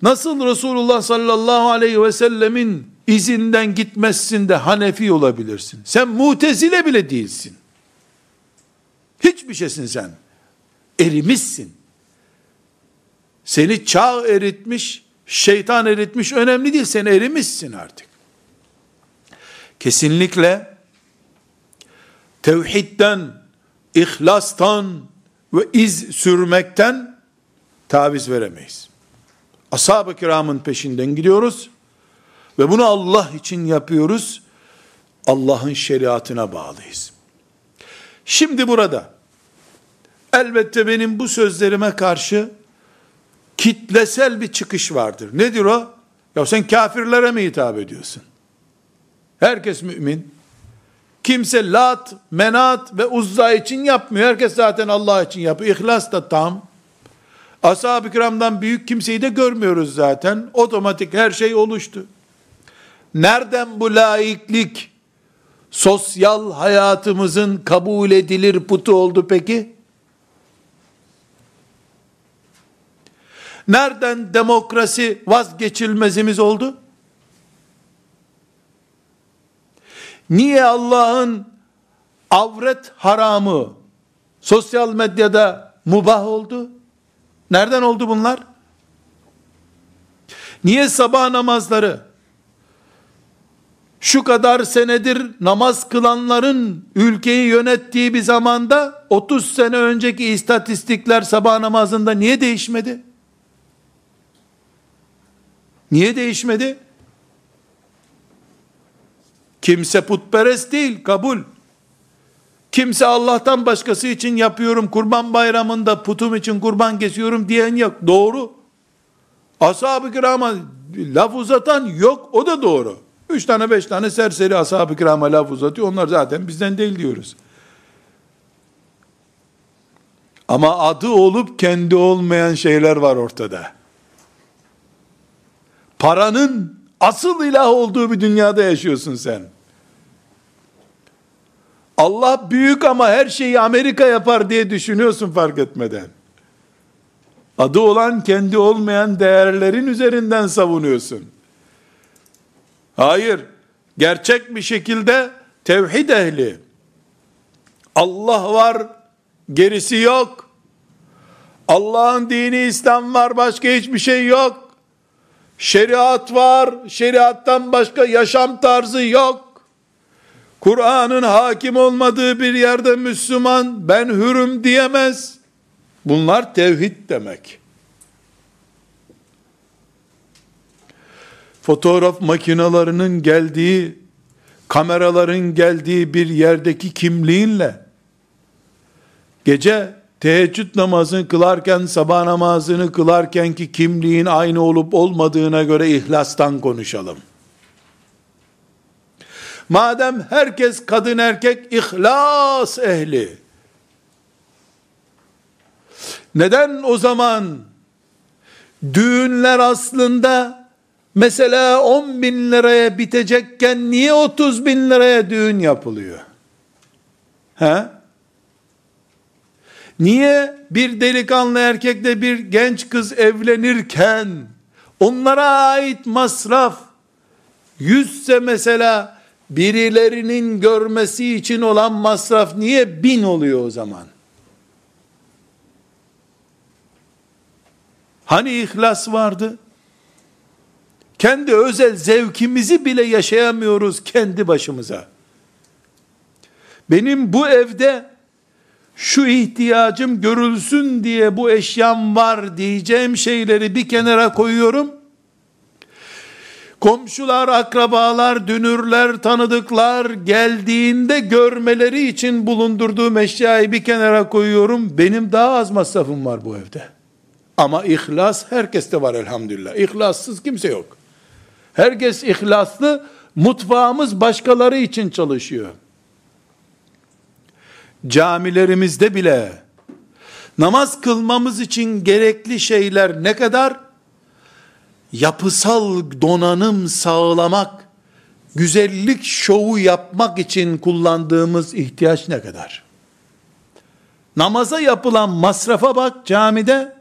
Nasıl Resulullah sallallahu aleyhi ve sellemin izinden gitmezsin de Hanefi olabilirsin. Sen mutezile bile değilsin. Hiçbir şeysin sen. Erimişsin. Seni çağ eritmiş, şeytan eritmiş önemli değil. Sen erimişsin artık. Kesinlikle tevhidden, ihlastan ve iz sürmekten taviz veremeyiz. Ashab-ı kiramın peşinden gidiyoruz ve bunu Allah için yapıyoruz. Allah'ın şeriatına bağlıyız. Şimdi burada elbette benim bu sözlerime karşı kitlesel bir çıkış vardır. Nedir o? Ya sen kafirlere mi hitap ediyorsun? Herkes mümin. Kimse lat, menat ve uzza için yapmıyor. Herkes zaten Allah için yapıyor. İhlas da tam. Ashab-ı kiramdan büyük kimseyi de görmüyoruz zaten. Otomatik her şey oluştu. Nereden bu laiklik sosyal hayatımızın kabul edilir putu oldu peki? Nereden demokrasi vazgeçilmezimiz oldu? Niye Allah'ın avret haramı sosyal medyada mubah oldu? Nereden oldu bunlar? Niye sabah namazları şu kadar senedir namaz kılanların ülkeyi yönettiği bir zamanda 30 sene önceki istatistikler sabah namazında niye değişmedi? Niye değişmedi? Kimse putperest değil, kabul. Kimse Allah'tan başkası için yapıyorum, kurban bayramında putum için kurban kesiyorum diyen yok. Doğru. Ashab-ı kirama laf uzatan yok, o da doğru. Üç tane beş tane serseri ashab-ı kirama laf uzatıyor, onlar zaten bizden değil diyoruz. Ama adı olup kendi olmayan şeyler var ortada. Paranın asıl ilah olduğu bir dünyada yaşıyorsun sen. Allah büyük ama her şeyi Amerika yapar diye düşünüyorsun fark etmeden. Adı olan kendi olmayan değerlerin üzerinden savunuyorsun. Hayır, gerçek bir şekilde tevhid ehli, Allah var gerisi yok. Allah'ın dini İslam var, başka hiçbir şey yok. Şeriat var, şeriattan başka yaşam tarzı yok. Kur'an'ın hakim olmadığı bir yerde Müslüman ben hürüm diyemez. Bunlar tevhid demek. Fotoğraf makinalarının geldiği, kameraların geldiği bir yerdeki kimliğinle gece teheccüd namazını kılarken, sabah namazını kılarken ki kimliğin aynı olup olmadığına göre ihlastan konuşalım. Madem herkes kadın erkek ihlas ehli. Neden o zaman düğünler aslında mesela 10 bin liraya bitecekken niye 30 bin liraya düğün yapılıyor? He? Niye bir delikanlı erkekle bir genç kız evlenirken onlara ait masraf yüzse mesela birilerinin görmesi için olan masraf niye bin oluyor o zaman? Hani ihlas vardı? Kendi özel zevkimizi bile yaşayamıyoruz kendi başımıza. Benim bu evde şu ihtiyacım görülsün diye bu eşyam var diyeceğim şeyleri bir kenara koyuyorum. Komşular, akrabalar, dünürler, tanıdıklar geldiğinde görmeleri için bulundurduğum eşyayı bir kenara koyuyorum. Benim daha az masrafım var bu evde. Ama ihlas herkeste var elhamdülillah. İhlassız kimse yok. Herkes ihlaslı, mutfağımız başkaları için çalışıyor camilerimizde bile namaz kılmamız için gerekli şeyler ne kadar? Yapısal donanım sağlamak, güzellik şovu yapmak için kullandığımız ihtiyaç ne kadar? Namaza yapılan masrafa bak camide,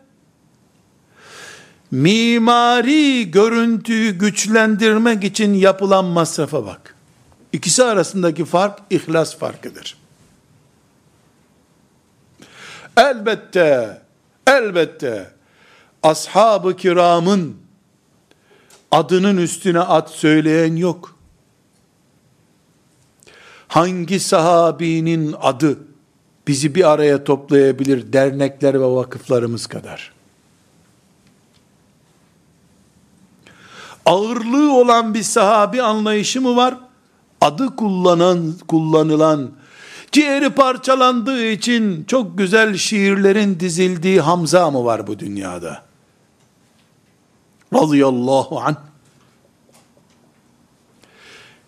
mimari görüntüyü güçlendirmek için yapılan masrafa bak. İkisi arasındaki fark ihlas farkıdır. Elbette, elbette ashab-ı kiramın adının üstüne at söyleyen yok. Hangi sahabinin adı bizi bir araya toplayabilir dernekler ve vakıflarımız kadar? Ağırlığı olan bir sahabi anlayışı mı var? Adı kullanan, kullanılan Ciğeri parçalandığı için çok güzel şiirlerin dizildiği Hamza mı var bu dünyada? Radıyallahu anh.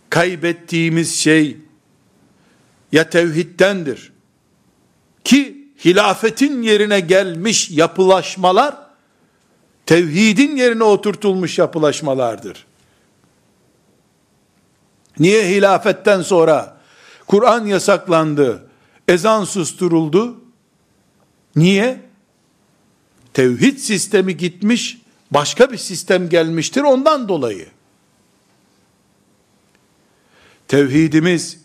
Kaybettiğimiz şey ya tevhiddendir ki hilafetin yerine gelmiş yapılaşmalar tevhidin yerine oturtulmuş yapılaşmalardır. Niye hilafetten sonra Kur'an yasaklandı, ezan susturuldu. Niye? Tevhid sistemi gitmiş, başka bir sistem gelmiştir ondan dolayı. Tevhidimiz,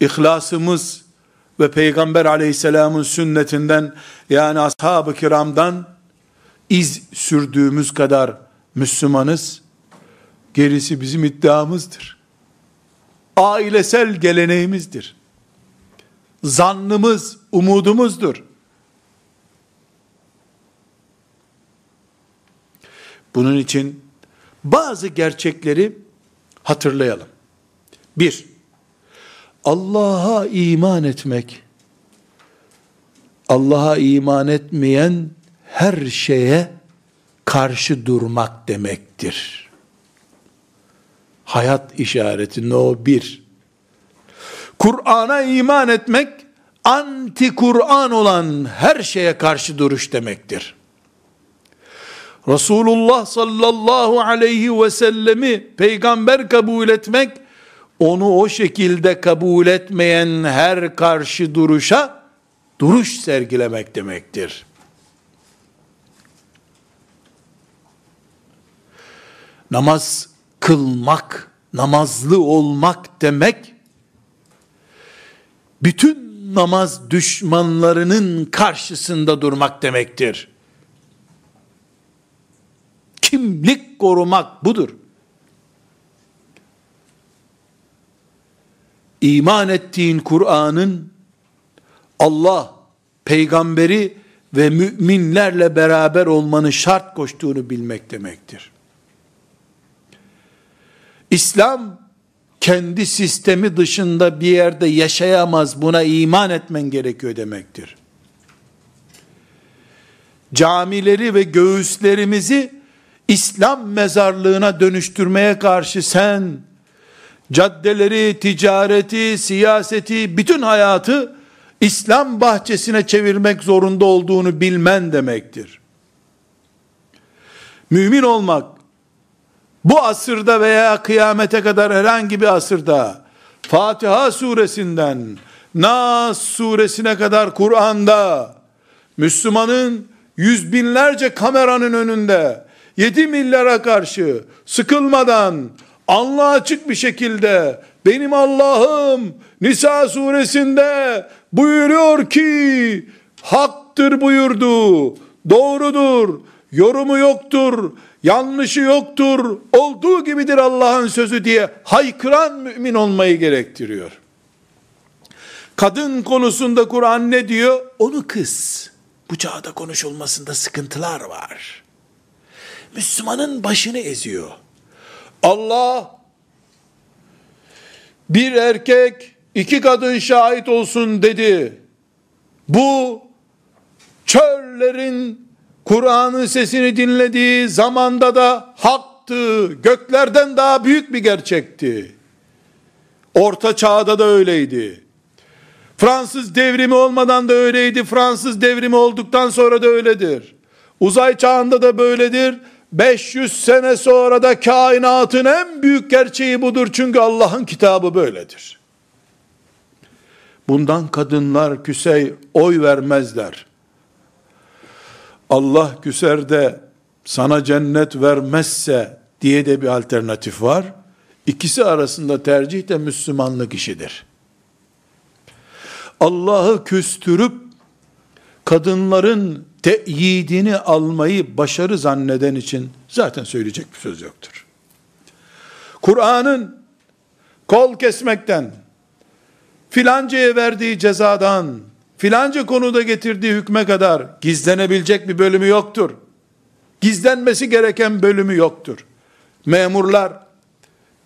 ihlasımız ve Peygamber aleyhisselamın sünnetinden yani ashab-ı kiramdan iz sürdüğümüz kadar Müslümanız. Gerisi bizim iddiamızdır ailesel geleneğimizdir. Zannımız, umudumuzdur. Bunun için bazı gerçekleri hatırlayalım. Bir, Allah'a iman etmek, Allah'a iman etmeyen her şeye karşı durmak demektir hayat işareti no bir. Kur'an'a iman etmek anti Kur'an olan her şeye karşı duruş demektir. Resulullah sallallahu aleyhi ve sellemi peygamber kabul etmek onu o şekilde kabul etmeyen her karşı duruşa duruş sergilemek demektir. Namaz kılmak, namazlı olmak demek, bütün namaz düşmanlarının karşısında durmak demektir. Kimlik korumak budur. İman ettiğin Kur'an'ın Allah, peygamberi ve müminlerle beraber olmanı şart koştuğunu bilmek demektir. İslam kendi sistemi dışında bir yerde yaşayamaz. Buna iman etmen gerekiyor demektir. Camileri ve göğüslerimizi İslam mezarlığına dönüştürmeye karşı sen caddeleri, ticareti, siyaseti, bütün hayatı İslam bahçesine çevirmek zorunda olduğunu bilmen demektir. Mümin olmak, bu asırda veya kıyamete kadar herhangi bir asırda, Fatiha suresinden, Nas suresine kadar Kur'an'da, Müslümanın yüz binlerce kameranın önünde, yedi milyara karşı sıkılmadan, anla açık bir şekilde, benim Allah'ım Nisa suresinde buyuruyor ki, haktır buyurdu, doğrudur, yorumu yoktur, yanlışı yoktur, olduğu gibidir Allah'ın sözü diye haykıran mümin olmayı gerektiriyor. Kadın konusunda Kur'an ne diyor? Onu kız. Bu çağda konuşulmasında sıkıntılar var. Müslümanın başını eziyor. Allah bir erkek iki kadın şahit olsun dedi. Bu çöllerin Kur'an'ın sesini dinlediği zamanda da haktı. Göklerden daha büyük bir gerçekti. Orta çağda da öyleydi. Fransız devrimi olmadan da öyleydi. Fransız devrimi olduktan sonra da öyledir. Uzay çağında da böyledir. 500 sene sonra da kainatın en büyük gerçeği budur. Çünkü Allah'ın kitabı böyledir. Bundan kadınlar küsey oy vermezler. Allah küser de sana cennet vermezse diye de bir alternatif var. İkisi arasında tercih de Müslümanlık işidir. Allah'ı küstürüp kadınların teyidini almayı başarı zanneden için zaten söyleyecek bir söz yoktur. Kur'an'ın kol kesmekten, filancaya verdiği cezadan, filanca konuda getirdiği hükme kadar gizlenebilecek bir bölümü yoktur. Gizlenmesi gereken bölümü yoktur. Memurlar,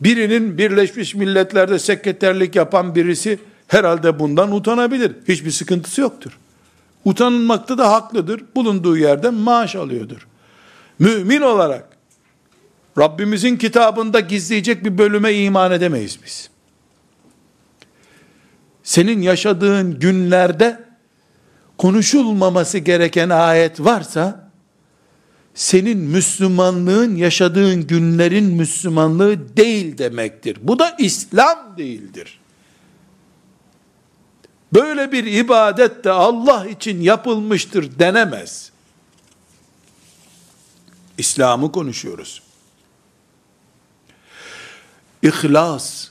birinin Birleşmiş Milletler'de sekreterlik yapan birisi herhalde bundan utanabilir. Hiçbir sıkıntısı yoktur. Utanılmakta da haklıdır. Bulunduğu yerden maaş alıyordur. Mümin olarak Rabbimizin kitabında gizleyecek bir bölüme iman edemeyiz biz. Senin yaşadığın günlerde konuşulmaması gereken ayet varsa senin Müslümanlığın yaşadığın günlerin Müslümanlığı değil demektir. Bu da İslam değildir. Böyle bir ibadet de Allah için yapılmıştır denemez. İslam'ı konuşuyoruz. İhlas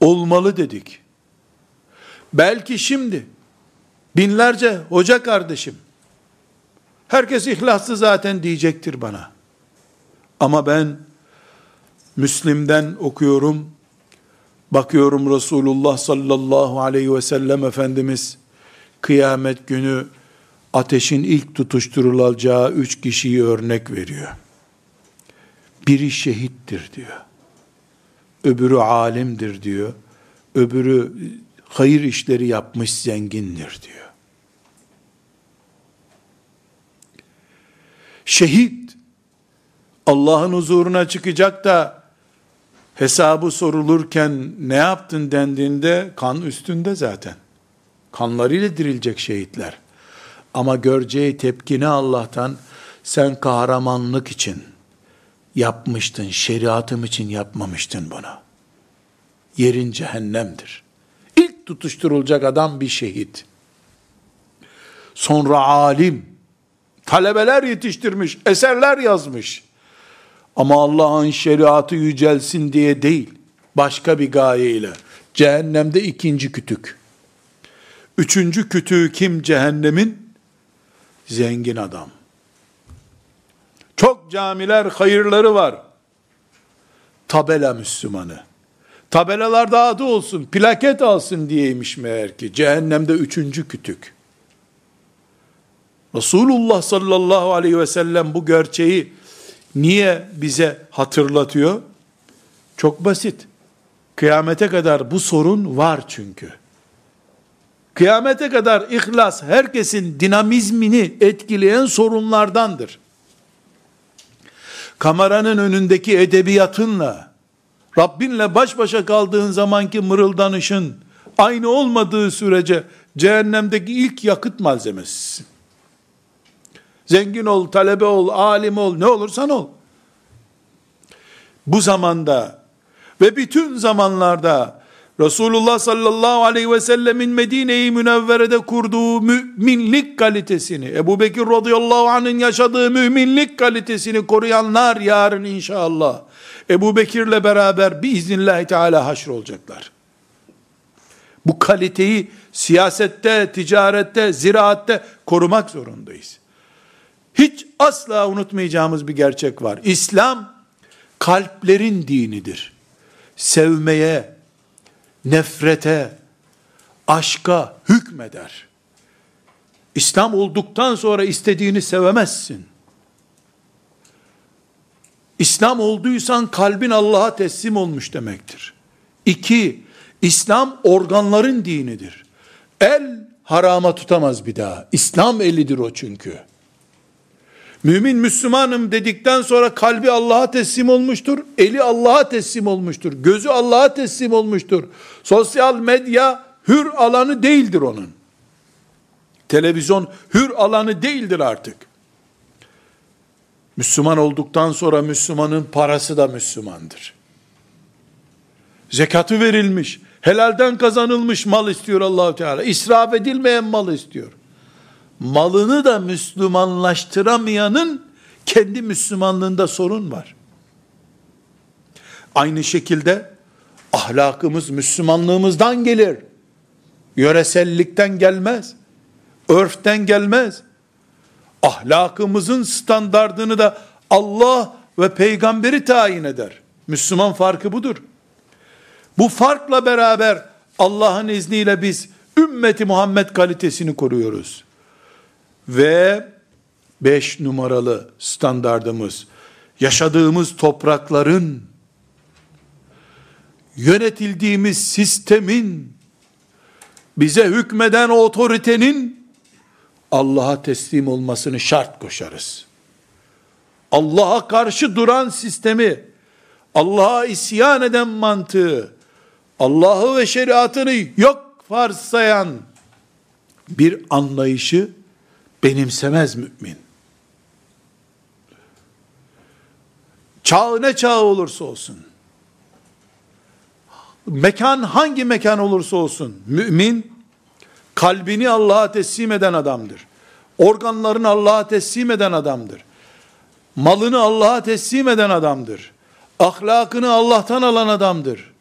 olmalı dedik. Belki şimdi binlerce hoca kardeşim herkes ihlaslı zaten diyecektir bana. Ama ben Müslim'den okuyorum. Bakıyorum Resulullah sallallahu aleyhi ve sellem Efendimiz kıyamet günü ateşin ilk tutuşturulacağı üç kişiyi örnek veriyor. Biri şehittir diyor. Öbürü alimdir diyor. Öbürü hayır işleri yapmış zengindir diyor. Şehit Allah'ın huzuruna çıkacak da hesabı sorulurken ne yaptın dendiğinde kan üstünde zaten. Kanlarıyla dirilecek şehitler. Ama göreceği tepkini Allah'tan sen kahramanlık için yapmıştın, şeriatım için yapmamıştın bunu. Yerin cehennemdir. Tutuşturulacak adam bir şehit. Sonra alim, talebeler yetiştirmiş, eserler yazmış. Ama Allah'ın şeriatı yücelsin diye değil, başka bir gayeyle. Cehennemde ikinci kütük. Üçüncü kütüğü kim cehennemin? Zengin adam. Çok camiler, hayırları var. Tabela Müslümanı. Tabelalarda adı olsun, plaket alsın diyeymiş meğer ki. Cehennemde üçüncü kütük. Resulullah sallallahu aleyhi ve sellem bu gerçeği niye bize hatırlatıyor? Çok basit. Kıyamete kadar bu sorun var çünkü. Kıyamete kadar ihlas herkesin dinamizmini etkileyen sorunlardandır. Kameranın önündeki edebiyatınla, Rabbinle baş başa kaldığın zamanki mırıldanışın aynı olmadığı sürece cehennemdeki ilk yakıt malzemesisin. Zengin ol, talebe ol, alim ol, ne olursan ol. Bu zamanda ve bütün zamanlarda Resulullah sallallahu aleyhi ve sellemin Medine-i Münevvere'de kurduğu müminlik kalitesini, Ebu Bekir radıyallahu anh'ın yaşadığı müminlik kalitesini koruyanlar yarın inşallah, Ebu Bekir'le beraber biiznillahü teala haşr olacaklar. Bu kaliteyi siyasette, ticarette, ziraatte korumak zorundayız. Hiç asla unutmayacağımız bir gerçek var. İslam kalplerin dinidir. Sevmeye, nefrete, aşka hükmeder. İslam olduktan sonra istediğini sevemezsin. İslam olduysan kalbin Allah'a teslim olmuş demektir. İki, İslam organların dinidir. El harama tutamaz bir daha. İslam elidir o çünkü. Mümin Müslümanım dedikten sonra kalbi Allah'a teslim olmuştur. Eli Allah'a teslim olmuştur. Gözü Allah'a teslim olmuştur. Sosyal medya hür alanı değildir onun. Televizyon hür alanı değildir artık. Müslüman olduktan sonra Müslümanın parası da Müslümandır. Zekatı verilmiş, helalden kazanılmış mal istiyor Allahu Teala. İsraf edilmeyen mal istiyor malını da Müslümanlaştıramayanın kendi Müslümanlığında sorun var. Aynı şekilde ahlakımız Müslümanlığımızdan gelir. Yöresellikten gelmez. Örften gelmez. Ahlakımızın standardını da Allah ve peygamberi tayin eder. Müslüman farkı budur. Bu farkla beraber Allah'ın izniyle biz ümmeti Muhammed kalitesini koruyoruz. Ve beş numaralı standardımız, yaşadığımız toprakların, yönetildiğimiz sistemin, bize hükmeden otoritenin, Allah'a teslim olmasını şart koşarız. Allah'a karşı duran sistemi, Allah'a isyan eden mantığı, Allah'ı ve şeriatını yok varsayan bir anlayışı benimsemez mümin. Çağ ne çağ olursa olsun, mekan hangi mekan olursa olsun, mümin, kalbini Allah'a teslim eden adamdır. Organlarını Allah'a teslim eden adamdır. Malını Allah'a teslim eden adamdır. Ahlakını Allah'tan alan adamdır.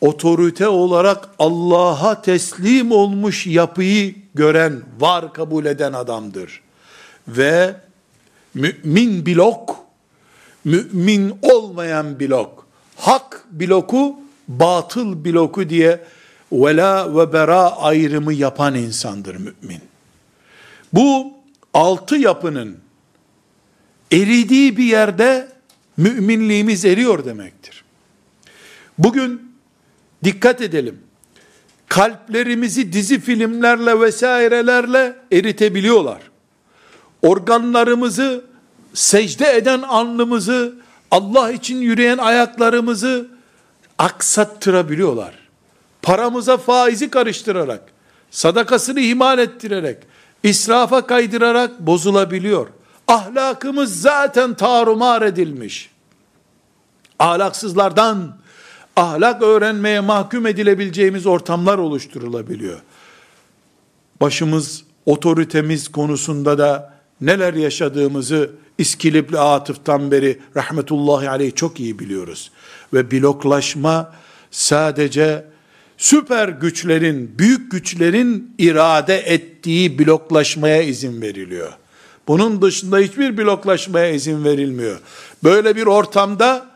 Otorite olarak Allah'a teslim olmuş yapıyı gören, var kabul eden adamdır. Ve mümin blok, mümin olmayan blok, hak bloku, batıl bloku diye vela ve bera ayrımı yapan insandır mümin. Bu altı yapının eridiği bir yerde müminliğimiz eriyor demektir. Bugün dikkat edelim kalplerimizi dizi filmlerle vesairelerle eritebiliyorlar. Organlarımızı, secde eden alnımızı, Allah için yürüyen ayaklarımızı aksattırabiliyorlar. Paramıza faizi karıştırarak, sadakasını ihmal ettirerek, israfa kaydırarak bozulabiliyor. Ahlakımız zaten tarumar edilmiş. Ahlaksızlardan, ahlak öğrenmeye mahkum edilebileceğimiz ortamlar oluşturulabiliyor. Başımız, otoritemiz konusunda da neler yaşadığımızı İskilipli Atıf'tan beri rahmetullahi aleyh çok iyi biliyoruz. Ve bloklaşma sadece süper güçlerin, büyük güçlerin irade ettiği bloklaşmaya izin veriliyor. Bunun dışında hiçbir bloklaşmaya izin verilmiyor. Böyle bir ortamda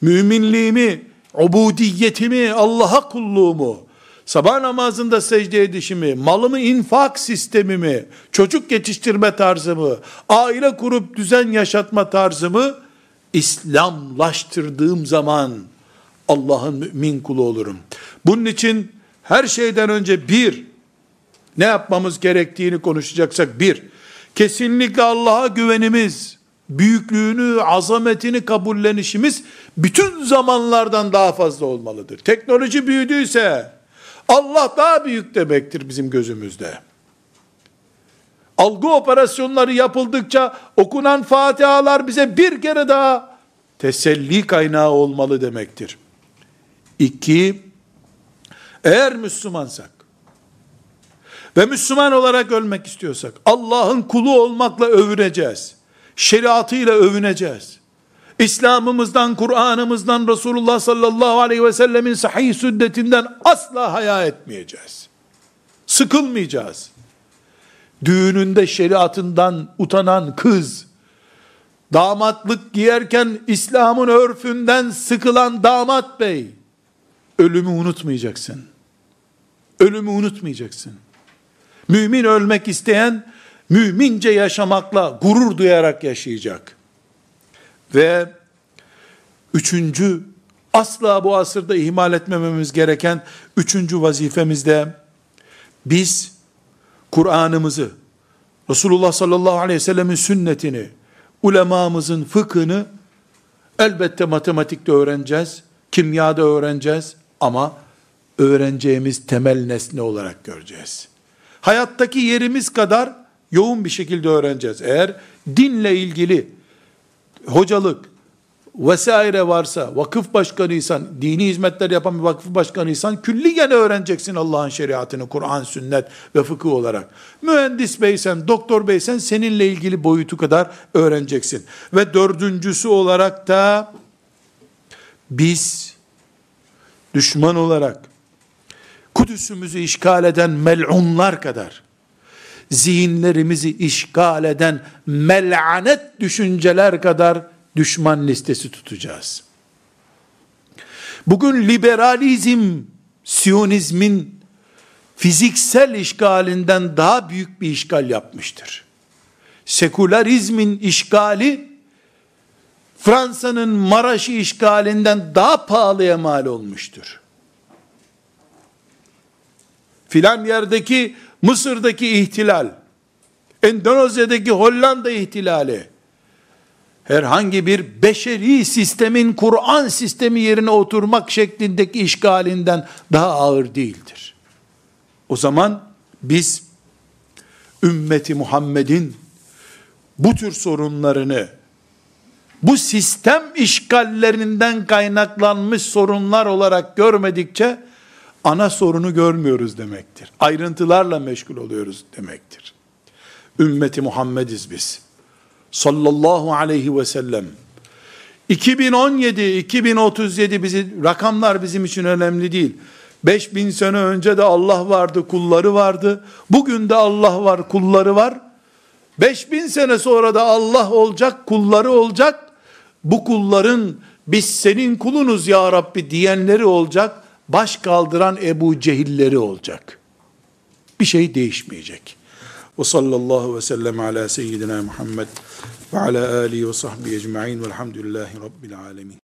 müminliğimi, ubudiyetimi, Allah'a kulluğumu, sabah namazında secde edişimi, malımı infak sistemimi, çocuk yetiştirme tarzımı, aile kurup düzen yaşatma tarzımı İslamlaştırdığım zaman Allah'ın mümin kulu olurum. Bunun için her şeyden önce bir, ne yapmamız gerektiğini konuşacaksak bir, kesinlikle Allah'a güvenimiz, büyüklüğünü, azametini kabullenişimiz bütün zamanlardan daha fazla olmalıdır. Teknoloji büyüdüyse Allah daha büyük demektir bizim gözümüzde. Algı operasyonları yapıldıkça okunan fatihalar bize bir kere daha teselli kaynağı olmalı demektir. İki, eğer Müslümansak ve Müslüman olarak ölmek istiyorsak, Allah'ın kulu olmakla övüneceğiz. Şeriatıyla övüneceğiz. İslam'ımızdan, Kur'an'ımızdan, Resulullah sallallahu aleyhi ve sellemin sahih sünnetinden asla haya etmeyeceğiz. Sıkılmayacağız. Düğününde şeriatından utanan kız, damatlık giyerken İslam'ın örfünden sıkılan damat bey, ölümü unutmayacaksın. Ölümü unutmayacaksın. Mümin ölmek isteyen, mümince yaşamakla gurur duyarak yaşayacak. Ve üçüncü, asla bu asırda ihmal etmememiz gereken üçüncü vazifemizde, biz Kur'an'ımızı, Resulullah sallallahu aleyhi ve sellemin sünnetini, ulemamızın fıkhını elbette matematikte öğreneceğiz, kimyada öğreneceğiz ama öğreneceğimiz temel nesne olarak göreceğiz. Hayattaki yerimiz kadar yoğun bir şekilde öğreneceğiz. Eğer dinle ilgili hocalık, vesaire varsa, vakıf başkanıysan, dini hizmetler yapan bir vakıf başkanıysan, külliyen öğreneceksin Allah'ın şeriatını, Kur'an, sünnet ve fıkıh olarak. Mühendis beysen, doktor beysen, seninle ilgili boyutu kadar öğreneceksin. Ve dördüncüsü olarak da, biz, düşman olarak, Kudüs'ümüzü işgal eden mel'unlar kadar, zihinlerimizi işgal eden melanet düşünceler kadar, düşman listesi tutacağız. Bugün liberalizm, siyonizmin fiziksel işgalinden daha büyük bir işgal yapmıştır. Sekülerizmin işgali, Fransa'nın Maraş'ı işgalinden daha pahalıya mal olmuştur. Filan yerdeki Mısır'daki ihtilal, Endonezya'daki Hollanda ihtilali, herhangi bir beşeri sistemin Kur'an sistemi yerine oturmak şeklindeki işgalinden daha ağır değildir. O zaman biz ümmeti Muhammed'in bu tür sorunlarını bu sistem işgallerinden kaynaklanmış sorunlar olarak görmedikçe ana sorunu görmüyoruz demektir. Ayrıntılarla meşgul oluyoruz demektir. Ümmeti Muhammediz biz sallallahu aleyhi ve sellem 2017, 2037 bizi rakamlar bizim için önemli değil. 5000 sene önce de Allah vardı, kulları vardı. Bugün de Allah var, kulları var. 5000 sene sonra da Allah olacak, kulları olacak. Bu kulların biz senin kulunuz ya Rabbi diyenleri olacak. Baş kaldıran Ebu Cehilleri olacak. Bir şey değişmeyecek. Ve sallallahu ve sellem ala seyyidina Muhammed ve ala alihi ve sahbihi ecma'in velhamdülillahi rabbil alemin.